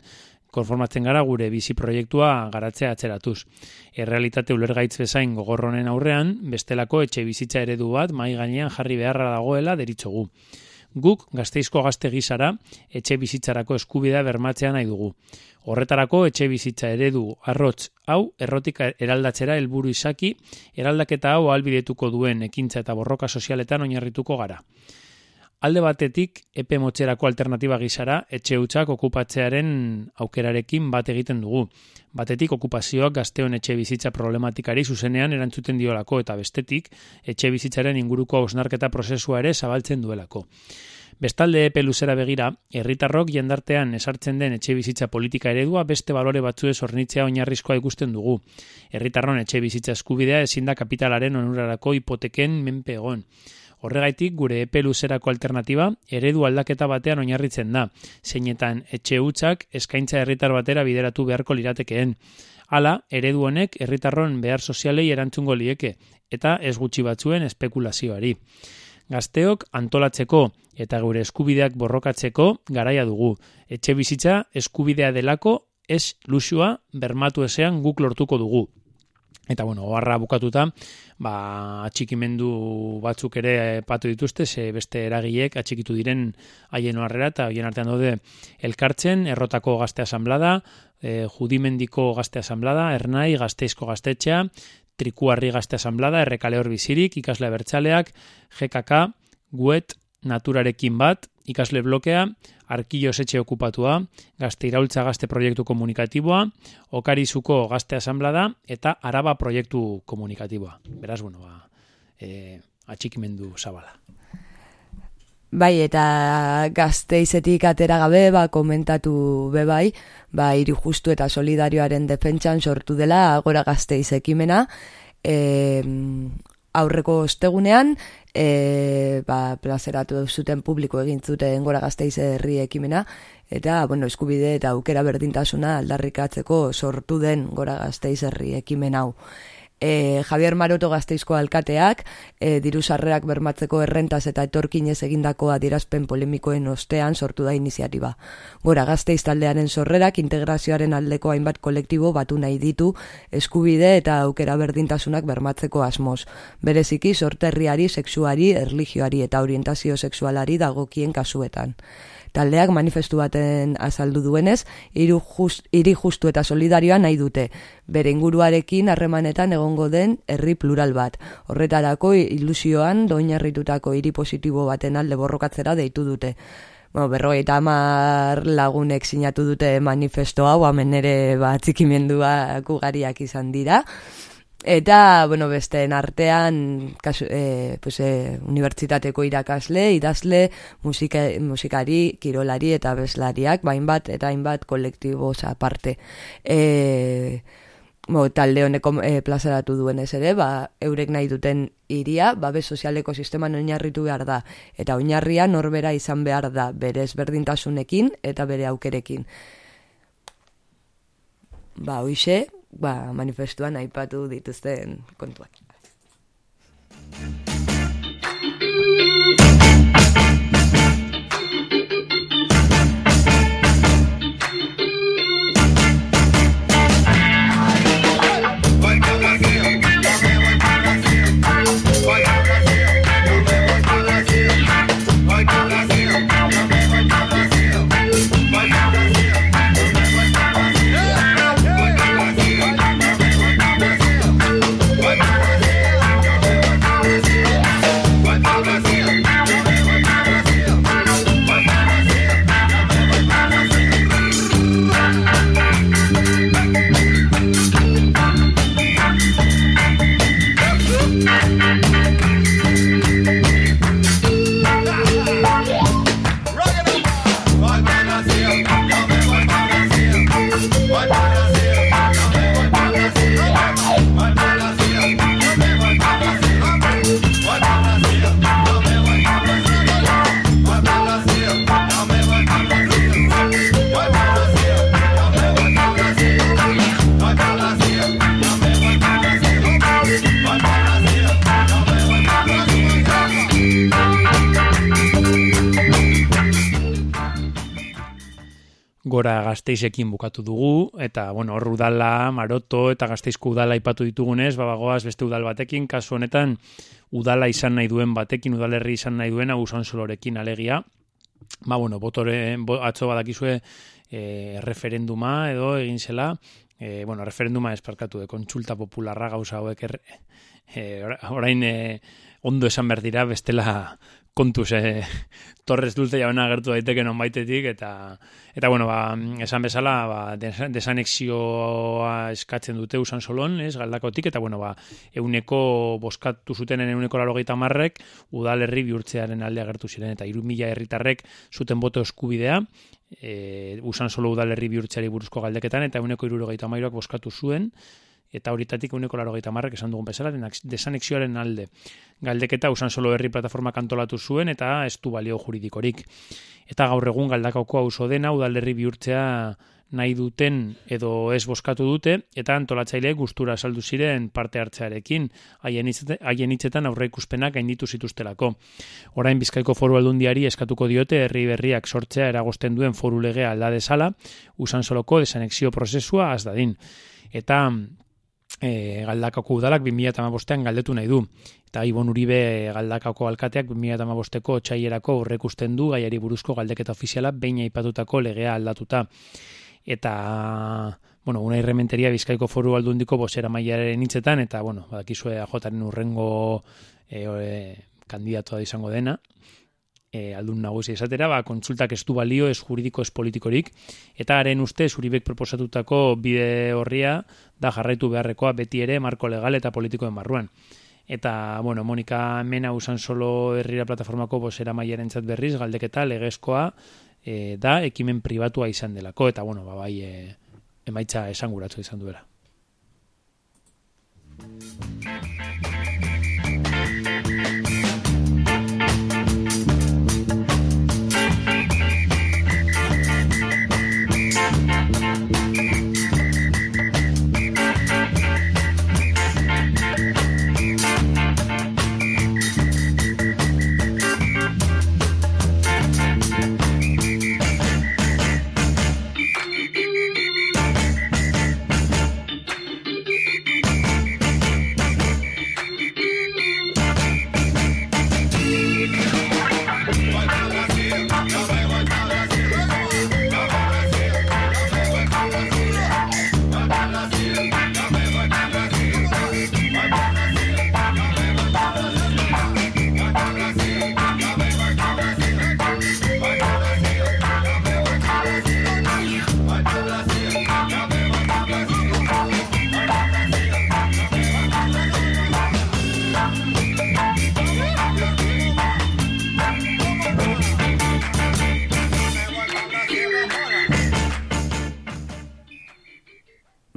konformatzen gara gure bizi proiektua garatzea atzeratuz. Errealitate ulergaitz bezain gogorronen aurrean, bestelako etxe bizitza eredu bat mai gainean jarri beharra dagoela deritzogu. Guk gazteizko gazte gizara etxe bizitzarako eskubidea bermatzea nahi dugu. Horretarako etxe bizitza eredu arrotz hau errotika eraldatzera helburu izaki, eraldaketa hau albidetuko duen ekintza eta borroka sozialetan oinarrituko gara. Alde batetik, epe motxerako alternatiba gizara, etxe hutsak okupatzearen aukerarekin bat egiten dugu. Batetik, okupazioak gazteon etxe bizitza problematikari zuzenean erantzuten diolako eta bestetik, etxe bizitzaren inguruko hausnarketa prozesua ere zabaltzen duelako. Bestalde epe luzera begira, herritarrok jendartean esartzen den etxe bizitza politika eredua beste balore batzuez hornitzea oinarrizkoa ikusten dugu. Herritarron etxe bizitza eskubidea ezin da kapitalaren onurarako hipoteken menpe egon. Horregaitik gure epe luzerako alternatiba eredu aldaketa batean oinarritzen da, zeinetan etxe hutsak eskaintza herritar batera bideratu beharko liratekeen. Hala, eredu honek herritarron behar sozialei erantzungo lieke eta ez gutxi batzuen espekulazioari. Gazteok antolatzeko eta gure eskubideak borrokatzeko garaia dugu. Etxe bizitza eskubidea delako ez lusua bermatu ezean guk lortuko dugu. Eta bueno, oharra bukatuta, ba, atxikimendu batzuk ere patu dituzte, ze beste eragileek atxikitu diren haien oharrera eta hoien artean daude elkartzen, errotako gazte asamblada, e, judimendiko gazte asamblada, ernai, gazteizko gaztetxea, trikuarri gazte asamblada, errekale hor bizirik, ikasle bertzaleak, GKK, guet, naturarekin bat, ikasle blokea, arkillo etxe okupatua, gazte iraultza gazte proiektu komunikatiboa, okarizuko gazte asamblada eta araba proiektu komunikatiboa. Beraz, bueno, ba, e, atxikimendu zabala. Bai, eta gazteizetik atera gabe, ba, komentatu be bai, ba, iri justu eta solidarioaren defentsan sortu dela gora gazteizekimena, e, aurreko ostegunean, e, ba, plazeratu zuten publiko egin zuten gora gazteiz herri ekimena, eta, bueno, eskubide eta aukera berdintasuna aldarrikatzeko sortu den gora gazteiz herri ekimen hau. E, Javier Maroto gazteizko alkateak, e, diru sarrerak bermatzeko errentaz eta etorkinez egindako adierazpen polemikoen ostean sortu da iniziatiba. Gora gazteiz taldearen sorrerak integrazioaren aldeko hainbat kolektibo batu nahi ditu eskubide eta aukera berdintasunak bermatzeko asmoz. Bereziki sorterriari, sexuari, erligioari eta orientazio sexualari dagokien kasuetan taldeak manifestu baten azaldu duenez, hiru just, hiri justu eta solidarioa nahi dute, bere inguruarekin harremanetan egongo den herri plural bat. Horretarako ilusioan doinarritutako hiri positibo baten alde borrokatzera deitu dute. Bueno, berrogeita hamar lagunek sinatu dute manifesto hau, hemen ere ba, txikimendua kugariak izan dira. Eta, bueno, besteen artean, kasu, e, pues, e, unibertsitateko irakasle, idazle, musika, musikari, kirolari eta bezlariak, bain bat eta hainbat kolektibo aparte. E, bo, talde honeko e, plazaratu duenez ere, ba, eurek nahi duten iria, babe sozialeko sisteman oinarritu behar da. Eta oinarria norbera izan behar da, bere ezberdintasunekin eta bere aukerekin. Ba, hoxe, ba, manifestuan aipatu dituzten kontuak. Gazteizekin bukatu dugu, eta, bueno, hor udala, maroto, eta gazteizko udala ipatu ditugunez, babagoaz beste udal batekin, kasu honetan, udala izan nahi duen batekin, udalerri izan nahi duen, abusan solorekin alegia. Ba, bueno, botore, bo, atzo badakizue e, referenduma edo egin zela, e, bueno, referenduma esparkatu de kontsulta popularra gauza hauek er, e, orain e, ondo esan behar dira, bestela kontuz e, Torres Dulce jauna agertu daiteke non baitetik eta eta bueno ba, esan bezala ba, desanexioa eskatzen dute usan solon ez galdakotik eta bueno ba euneko boskatu zutenen euneko larogeita marrek udalerri bihurtzearen alde agertu ziren eta iru mila herritarrek zuten boto eskubidea e, usan solo udalerri bihurtzeari buruzko galdeketan eta euneko irurogeita mairuak boskatu zuen eta horitatik uneko laro marrek esan dugun bezala, desanexioaren alde. Galdeketa usan solo herri plataforma kantolatu zuen eta ez du balio juridikorik. Eta gaur egun galdakauko auzo dena udalerri bihurtzea nahi duten edo ez boskatu dute eta antolatzaile gustura saldu ziren parte hartzearekin haien hitzetan aurre ikuspenak gainditu zituztelako. Orain Bizkaiko Foru Aldundiari eskatuko diote herri berriak sortzea eragosten duen foru legea alda desala, usan soloko desanexio prozesua az dadin. Eta e, galdakako udalak 2008an galdetu nahi du. Eta Ibon Uribe galdakako alkateak 2008ko txaierako horrekusten du gaiari buruzko galdeketa ofiziala behin aipatutako legea aldatuta. Eta, bueno, una irrementeria bizkaiko foru aldundiko bosera mailaren hitzetan, eta, bueno, badakizue ajotaren urrengo e, e, kandidatoa izango dena, e, aldun nagusi esatera, ba, kontsultak ez du balio, ez juridiko, ez politikorik, eta haren uste, zuribek proposatutako bide horria, da jarraitu beharrekoa beti ere marko legal eta politikoen barruan. Eta, bueno, Monika Mena usan solo herrira plataformako bosera maiaren berriz, galdeketa, legezkoa, e, da, ekimen pribatua izan delako, eta, bueno, ba, bai, e, emaitza esanguratzu izan duela.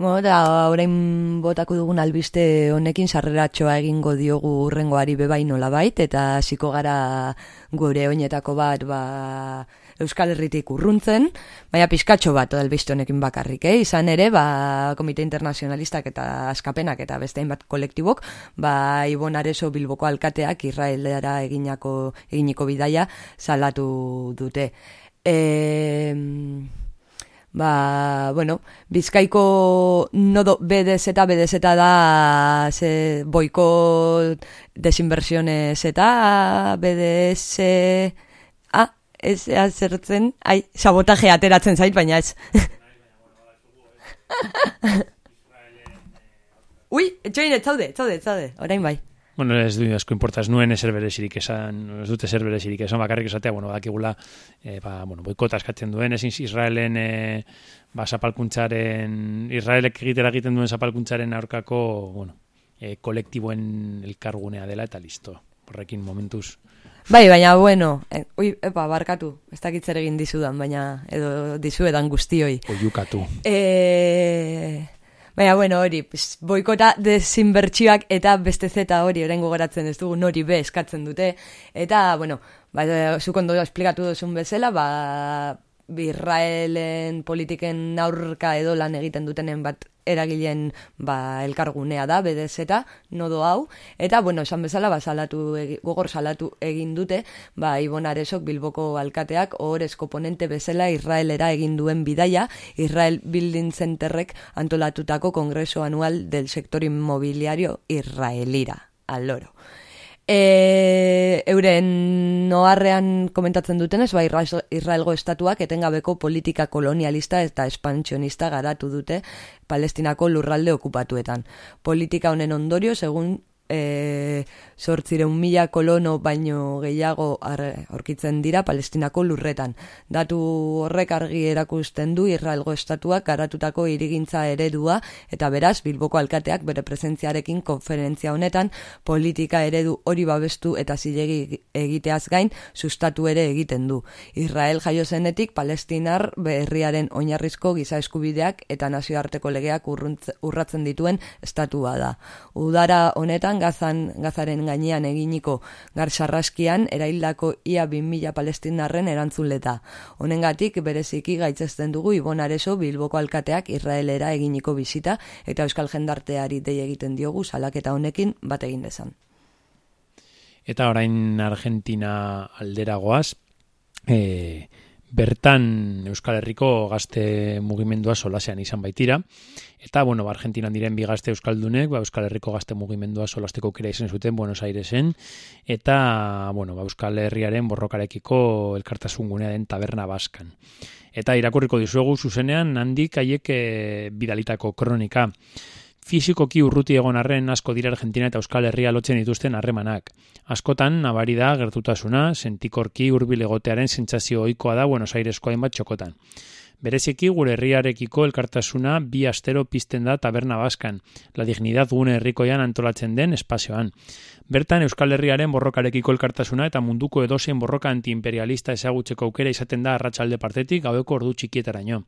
Bueno, da, orain botako dugun albiste honekin sarreratxoa egingo diogu urrengoari bebai nolabait, eta hasiko gara gure oinetako bat ba, Euskal Herritik urruntzen, baina pizkatxo bat albiste honekin bakarrik, eh? izan ere, ba, Komite Internacionalistak eta Askapenak eta beste hainbat kolektibok, ba, Ibon Areso Bilboko alkateak Israelera eginako, eginiko bidaia salatu dute. E, ba, bueno, bizkaiko nodo BDZ, BDZ da ze boiko desinversiones eta BDS a, ez azertzen, ai, sabotaje ateratzen zait, baina ez. Ui, etxoin, ez zaude, ez zaude, ez zaude, orain bai. Bueno, ez du asko importa, ez nuen ezer beresirik esan, ez dute ezer beresirik esan, bakarrik esatea, bueno, dakigula, e, ba, bueno, boikota eskatzen duen, ezin Israelen, e, ba, zapalkuntzaren, Israelek egitera egiten duen zapalkuntzaren aurkako, bueno, e, kolektiboen elkargunea dela, eta listo, horrekin momentuz. Bai, baina, bueno, e, ui, epa, barkatu, ez dakit zer egin dizudan, baina, edo dizuedan guztioi. Oiukatu. E, baina, bueno, hori, pues, boikota desinbertsioak eta beste zeta hori, orain gogoratzen ez dugu, nori be eskatzen dute. Eta, bueno, ba, zuk ondo esplikatu duzun bezala, ba, Israelen politiken aurka edo lan egiten dutenen bat eragileen ba, elkargunea da, bedezeta, nodo hau, eta, bueno, esan bezala, ba, salatu, gogor salatu egin dute, ba, Ibon Aresok Bilboko alkateak, ohorezko ponente bezala Israelera egin duen bidaia, Israel Building Centerrek antolatutako kongreso anual del sector inmobiliario israelira, aloro. E, euren noarrean komentatzen dutenez, ba, Israelgo estatuak etengabeko politika kolonialista eta espansionista garatu dute Palestinako lurralde okupatuetan. Politika honen ondorio, segun e, sortzireun mila kolono baino gehiago aurkitzen dira Palestinako lurretan. Datu horrek argi erakusten du Israelgo estatuak garatutako irigintza eredua eta beraz Bilboko alkateak bere presentziarekin konferentzia honetan politika eredu hori babestu eta zilegi egiteaz gain sustatu ere egiten du. Israel jaio zenetik Palestinar berriaren oinarrizko giza eskubideak eta nazioarteko legeak urratzen dituen estatua da. Udara honetan gazan, gazaren gainean eginiko garsarraskian eraildako ia 2000 palestinarren erantzuleta. Honengatik bereziki gaitzesten dugu Ibon Areso Bilboko alkateak Israelera eginiko bisita eta euskal jendarteari dei egiten diogu salaketa honekin bat egin dezan. Eta orain Argentina alderagoaz, e, bertan Euskal Herriko gazte mugimendua solasean izan baitira, eta, bueno, ba, Argentinan diren bi gazte Euskaldunek, ba, Euskal Herriko gazte mugimendua solasteko kera izan zuten Buenos Airesen, eta, bueno, ba, Euskal Herriaren borrokarekiko elkartasun gunea den taberna baskan. Eta irakurriko dizuegu zuzenean handik haiek e, bidalitako kronika. Fisikoki urruti egon arren asko dira Argentina eta Euskal Herria lotzen dituzten harremanak. Askotan nabari da gertutasuna, sentikorki hurbil egotearen sentsazio ohikoa da Buenos Airesko hainbat txokotan. Bereziki gure herriarekiko elkartasuna bi astero pizten da taberna baskan, la dignidad gune herrikoian antolatzen den espazioan. Bertan Euskal Herriaren borrokarekiko elkartasuna eta munduko edozein borroka antiimperialista ezagutzeko aukera izaten da arratsalde partetik gaueko ordu txikietaraino.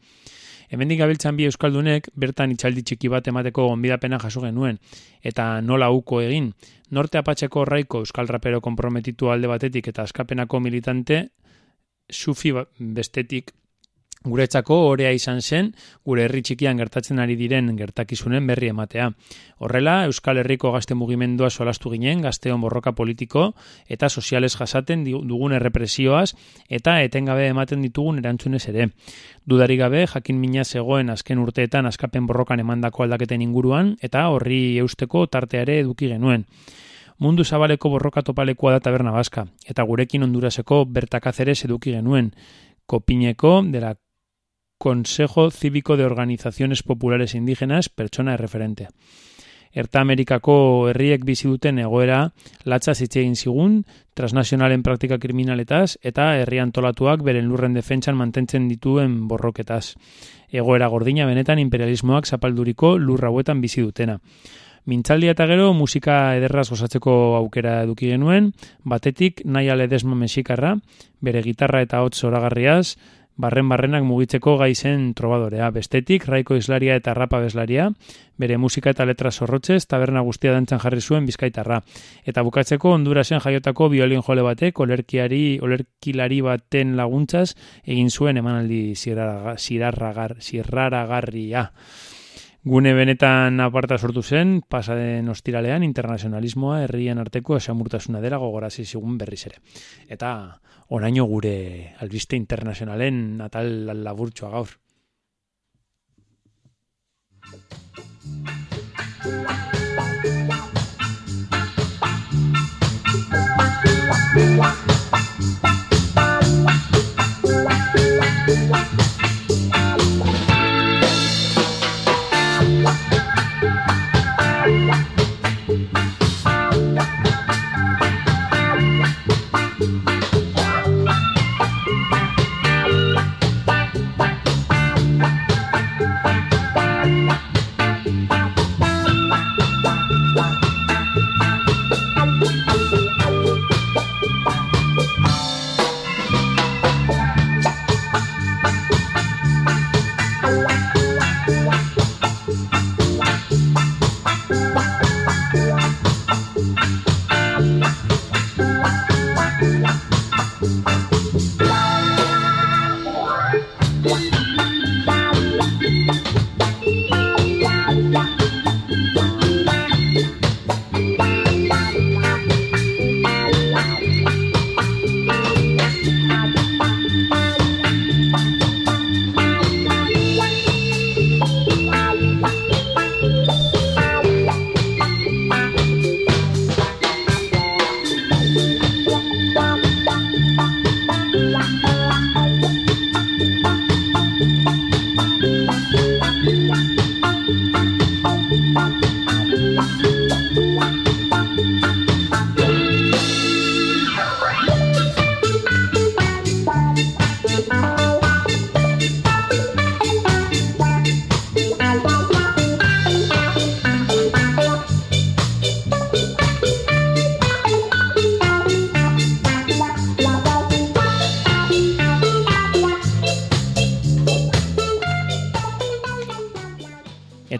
Hemendik gabiltzan bi euskaldunek bertan itxaldi txiki bat emateko gonbidapena jaso genuen eta nola uko egin. Norte apatxeko raiko euskal rapero konprometitu alde batetik eta askapenako militante sufi ba- bestetik Guretzako orea izan zen, gure herri txikian gertatzen ari diren gertakizunen berri ematea. Horrela, Euskal Herriko gazte mugimendua solastu ginen, gazteon borroka politiko eta soziales jasaten dugun errepresioaz eta etengabe ematen ditugun erantzunez ere. Dudarik gabe, jakin mina zegoen azken urteetan askapen borrokan emandako aldaketen inguruan eta horri eusteko tarteare eduki genuen. Mundu zabaleko borroka topalekoa da taberna baska, eta gurekin Honduraseko bertakazerez eduki genuen, kopineko de la Consejo Cívico de Organizaciones Populares Indígenas, pertsona erreferentea. Erta Amerikako herriek bizi duten egoera latza zitze egin zigun, transnazionalen praktika kriminaletaz eta herri antolatuak beren lurren defentsan mantentzen dituen borroketaz. Egoera gordina benetan imperialismoak zapalduriko lurra huetan bizi dutena. Mintzaldia eta gero musika ederraz gozatzeko aukera eduki genuen, batetik nahi aledesmo mexikarra, bere gitarra eta hotz zoragarriaz, barren barrenak mugitzeko gaizen trobadorea. Bestetik, raiko islaria eta rapa bezlaria, bere musika eta letra zorrotzez, taberna guztia dantzan jarri zuen bizkaitarra. Eta bukatzeko, Hondurasen jaiotako biolin jole batek, olerkiari, olerkilari baten laguntzaz, egin zuen emanaldi zirarragar, zirraragarria. Gune benetan aparta sortu zen, pasaden ostiralean, internazionalismoa herrien arteko esamurtasuna dela gogorazi zigun berriz ere. Eta oraino gure albiste internazionalen atal laburtxoa gaur.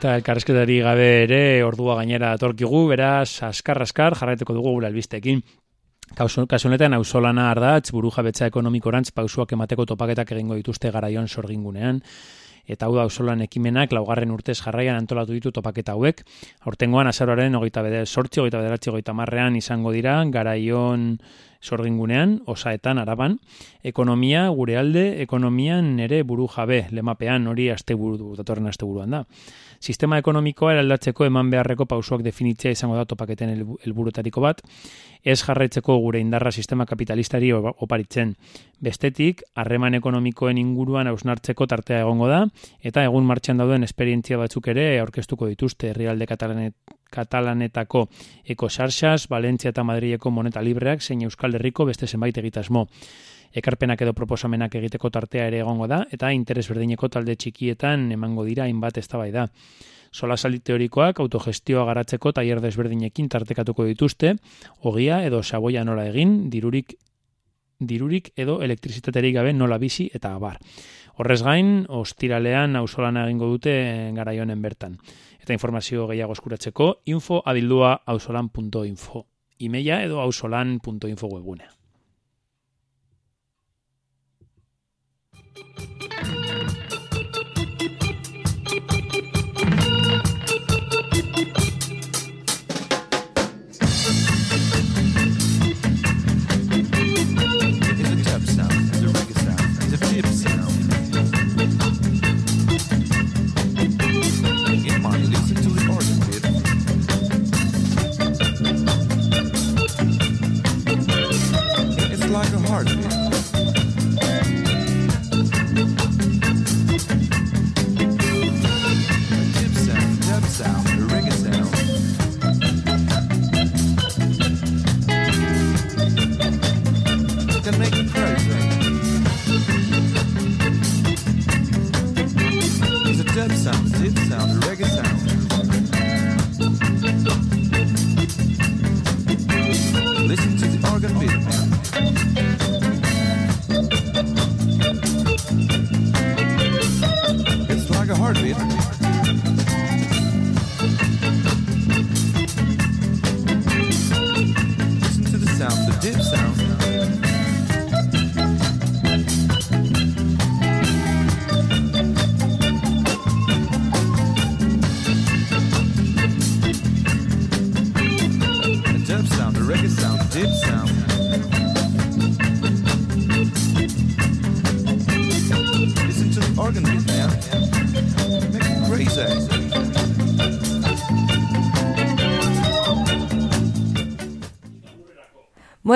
Eta elkarrezketari gabe ere ordua gainera atorkigu, beraz, askar-askar jarraituko dugu gure albistekin. Kasu honetan auzolana ardatz, buru jabetza ekonomikorantz pausuak emateko topaketak egingo dituzte garaion sorgingunean, eta hau da auzolan ekimenak laugarren urtez jarraian antolatu ditu topaketa hauek. Aurtengoan azaroaren hogeita bede, sortzi, hogeita bederatzi, hogeita marrean izango dira, garaion sorgingunean, osaetan, araban, ekonomia, gure alde, ekonomian nere buru jabe, lemapean hori asteburu, datorren asteburuan da. Sistema ekonomikoa eraldatzeko eman beharreko pausuak definitzea izango da topaketen helburutariko bat, ez jarraitzeko gure indarra sistema kapitalistari oparitzen. Bestetik, harreman ekonomikoen inguruan ausnartzeko tartea egongo da, eta egun martxan dauden esperientzia batzuk ere aurkeztuko dituzte. Herrialde katalanet, katalanetako ekosarxas, Valentzia eta Madrileko moneta libreak, zein Euskal Herriko beste zenbait egitasmo ekarpenak edo proposamenak egiteko tartea ere egongo da, eta interes berdineko talde txikietan emango dira hainbat eztabai da. Sola saldi teorikoak autogestioa garatzeko taier desberdinekin tartekatuko dituzte, ogia edo saboia nola egin, dirurik dirurik edo elektrizitaterik gabe nola bizi eta abar. Horrez gain, ostiralean ausolana egingo dute garaionen bertan. Eta informazio gehiago eskuratzeko, info abildua ausolan.info. Imeia edo ausolan.info webunea.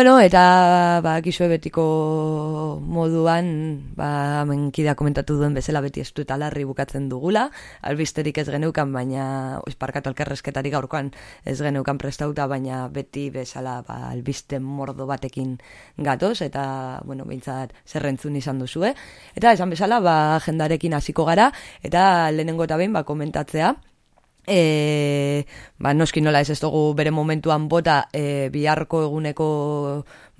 Bueno, eta ba, gizue betiko moduan, ba, menkidea komentatu duen bezala beti ez dut alarri bukatzen dugula, albisterik ez geneukan, baina esparkatu alkerrezketari gaurkoan ez geneukan prestauta, baina beti bezala ba, albiste mordo batekin gatoz, eta, bueno, bintzat zerrentzun izan duzue. Eta esan bezala, ba, agendarekin hasiko gara, eta lehenengo eta behin, ba, komentatzea, E, ba, noski nola ez ez dugu bere momentuan bota e, biharko eguneko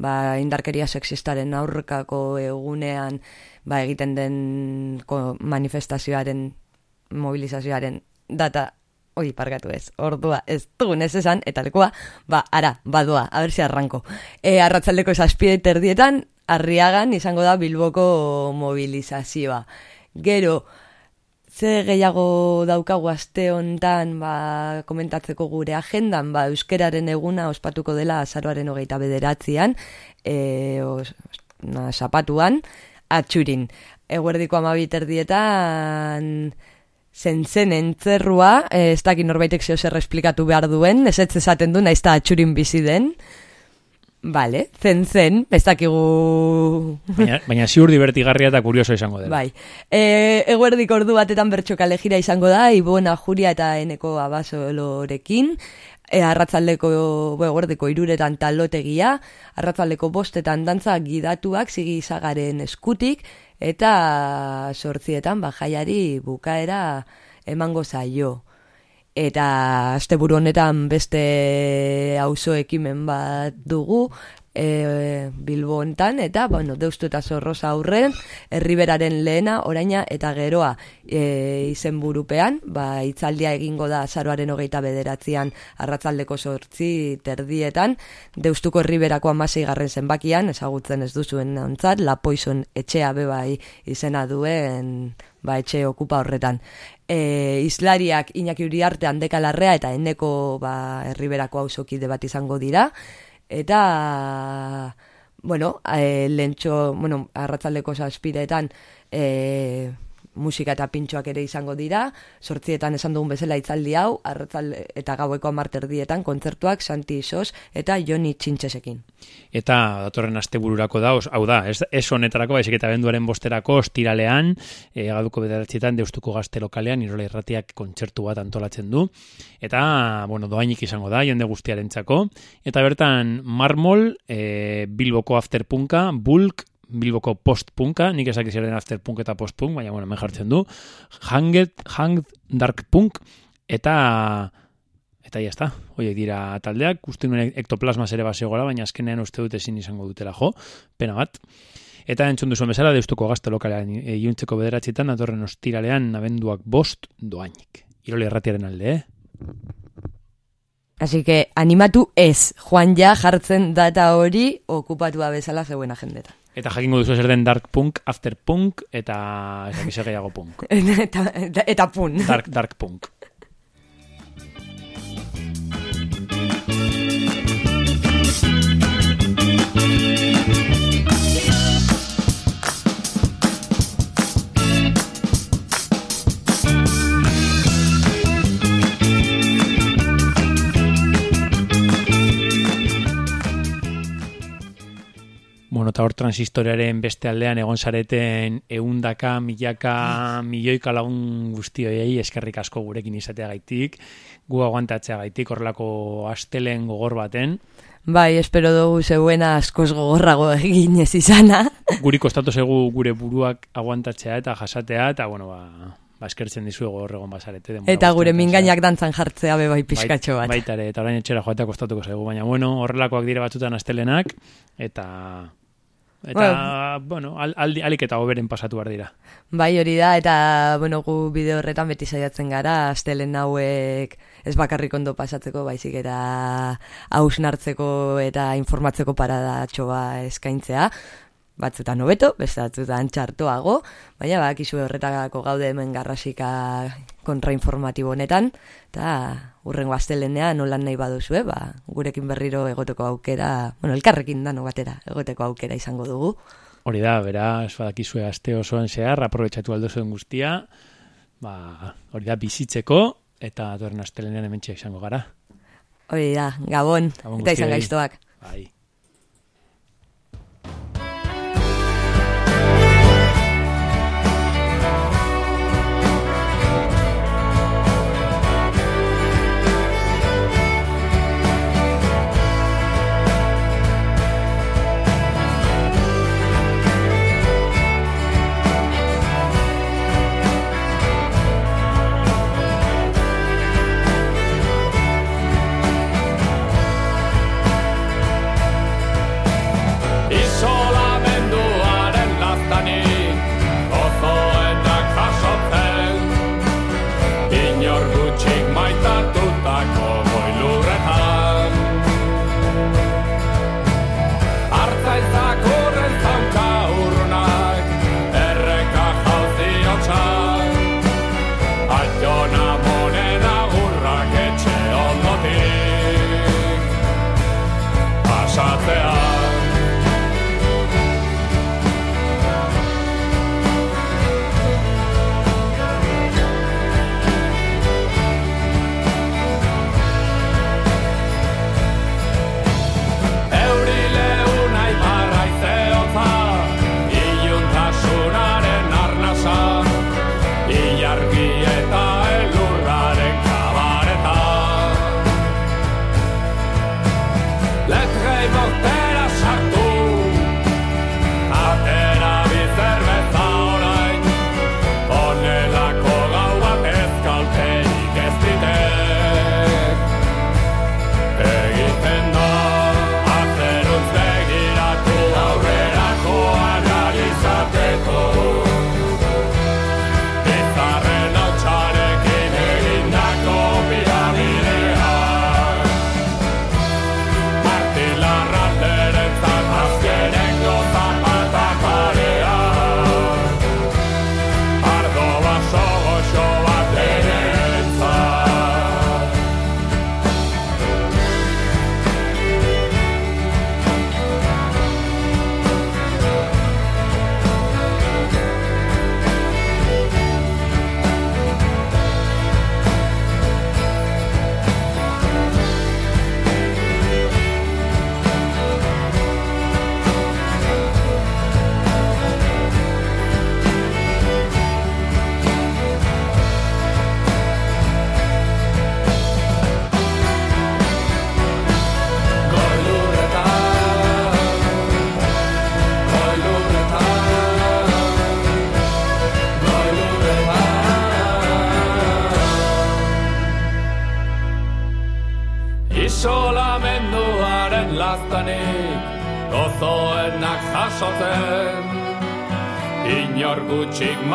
ba, indarkeria sexistaren aurkako egunean ba, egiten den ko, manifestazioaren mobilizazioaren data Oi, pargatu ez, ordua, ez dugun ez esan, eta lekoa, ba, ara, badua, a ver si arranko. E, arratzaldeko zazpide terdietan, arriagan izango da Bilboko mobilizazioa. Gero, ze gehiago daukagu aste hontan ba, komentatzeko gure agendan, ba, euskeraren eguna ospatuko dela azaroaren hogeita bederatzean, e, os, na, zapatuan, atxurin. Eguerdiko amabit erdietan zentzen entzerrua, e, ez dakit norbaitek zeo zer esplikatu behar duen, ez ez esaten du, naiz da atxurin bizi den, Vale, zen zen, ez dakigu... Baina, baina ziur divertigarria eta kurioso izango dela. Bai. E, eguerdik ordu batetan bertxo kale gira izango da, Ibona Juria eta Eneko Abasolorekin, e, arratzaldeko, bo, eguerdiko iruretan talotegia, arratzaldeko bostetan dantza gidatuak zigi izagaren eskutik, eta sortzietan bajaiari bukaera emango zaio. Eta asteburu honetan beste auzo ekimen bat dugu e, Bilbo hontan eta bueno, deustu eta zorroza aurren herriberaren lehena, oraina eta geroa e, izen burupean, ba, itzaldia egingo da azaroaren hogeita bederatzean arratzaldeko sortzi terdietan, deustuko herriberako amasei garren zenbakian, ezagutzen ez duzuen ontzat, La Poison etxea bebai izena duen ba, etxe okupa horretan. E, islariak Iñaki Uriarte handeka larrea eta eneko ba, herriberako hausokide bat izango dira. Eta, bueno, e, lentxo, bueno, arratzaldeko zazpiretan e, musika eta pintxoak ere izango dira, sortzietan esan dugun bezala itzaldi hau, arratzalde eta gaueko amarterdietan kontzertuak Santi Isos eta Joni Txintxesekin. Eta datorren astebururako da, os- hau da, ez, ez honetarako, baizik eta benduaren bosterako, ostiralean, e, gaduko bederatzietan, deustuko gazte lokalean, irola irratiak kontzertu bat antolatzen du. Eta, bueno, doainik izango da, jende guztiarentzako. Eta bertan, marmol, e, bilboko afterpunka, bulk, Bilboko postpunka, nik ezak izaren afterpunk eta postpunk, baina, bueno, hemen jartzen du. Hanged, hanged dark punk, eta eta ya está. Oie, dira taldeak, uste nuen ektoplasma ere basegola, baina azkenean uste dut ezin izango dutela jo, pena bat. Eta entzun duzuen bezala, deustuko gazte lokalean e, iuntzeko bederatzitan, datorren ostiralean abenduak bost doainik. Irole erratiaren alde, eh? Así que animatu ez, Juan ja jartzen data hori okupatua bezala zeuen agendetan. Eta jakingo duzu zer den dark punk, after punk, eta ezak izan gehiago punk. eta, eta, eta pun. Dark, dark punk. Eta hor transistoriaren beste aldean egon zareten eundaka, milaka, milioika lagun guztioi eskerrik asko gurekin izatea gaitik, gu aguantatzea gaitik horrelako astelen gogor baten. Bai, espero dugu zeuena askoz gogorrago egin ez izana. Guri kostatu zegu gure buruak aguantatzea eta jasatea, eta bueno, ba, ba eskertzen dizuego horregon bazarete. Eta gure mingainak dantzan jartzea be bai pizkatxo bat. Baita ere, eta orain etxera joatea kostatuko zaigu, baina bueno, horrelakoak dira batzutan astelenak, eta... Eta, bueno, al, aldi, alik eta hoberen pasatu behar dira. Bai, hori da, eta, bueno, gu bideo horretan beti saiatzen gara, astelen hauek ez bakarrik ondo pasatzeko, baizik eta hausnartzeko eta informatzeko paradatxo ba eskaintzea, batzutan hobeto, beste batzutan txartoago, baina bakizu horretako gaude hemen garrasika kontrainformatibo honetan, eta urrengo astelenean nolan nahi baduzue, ba, gurekin berriro egoteko aukera, bueno, elkarrekin dano batera, egoteko aukera izango dugu. Hori da, bera, ez badakizue aste osoan zehar, aprobetsatu aldo zuen guztia, ba, hori da, bizitzeko, eta datorren astelenean hementxe izango gara. Hori da, gabon, Gabon eta izan gaiztoak. Bai.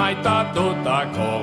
maita tota ko.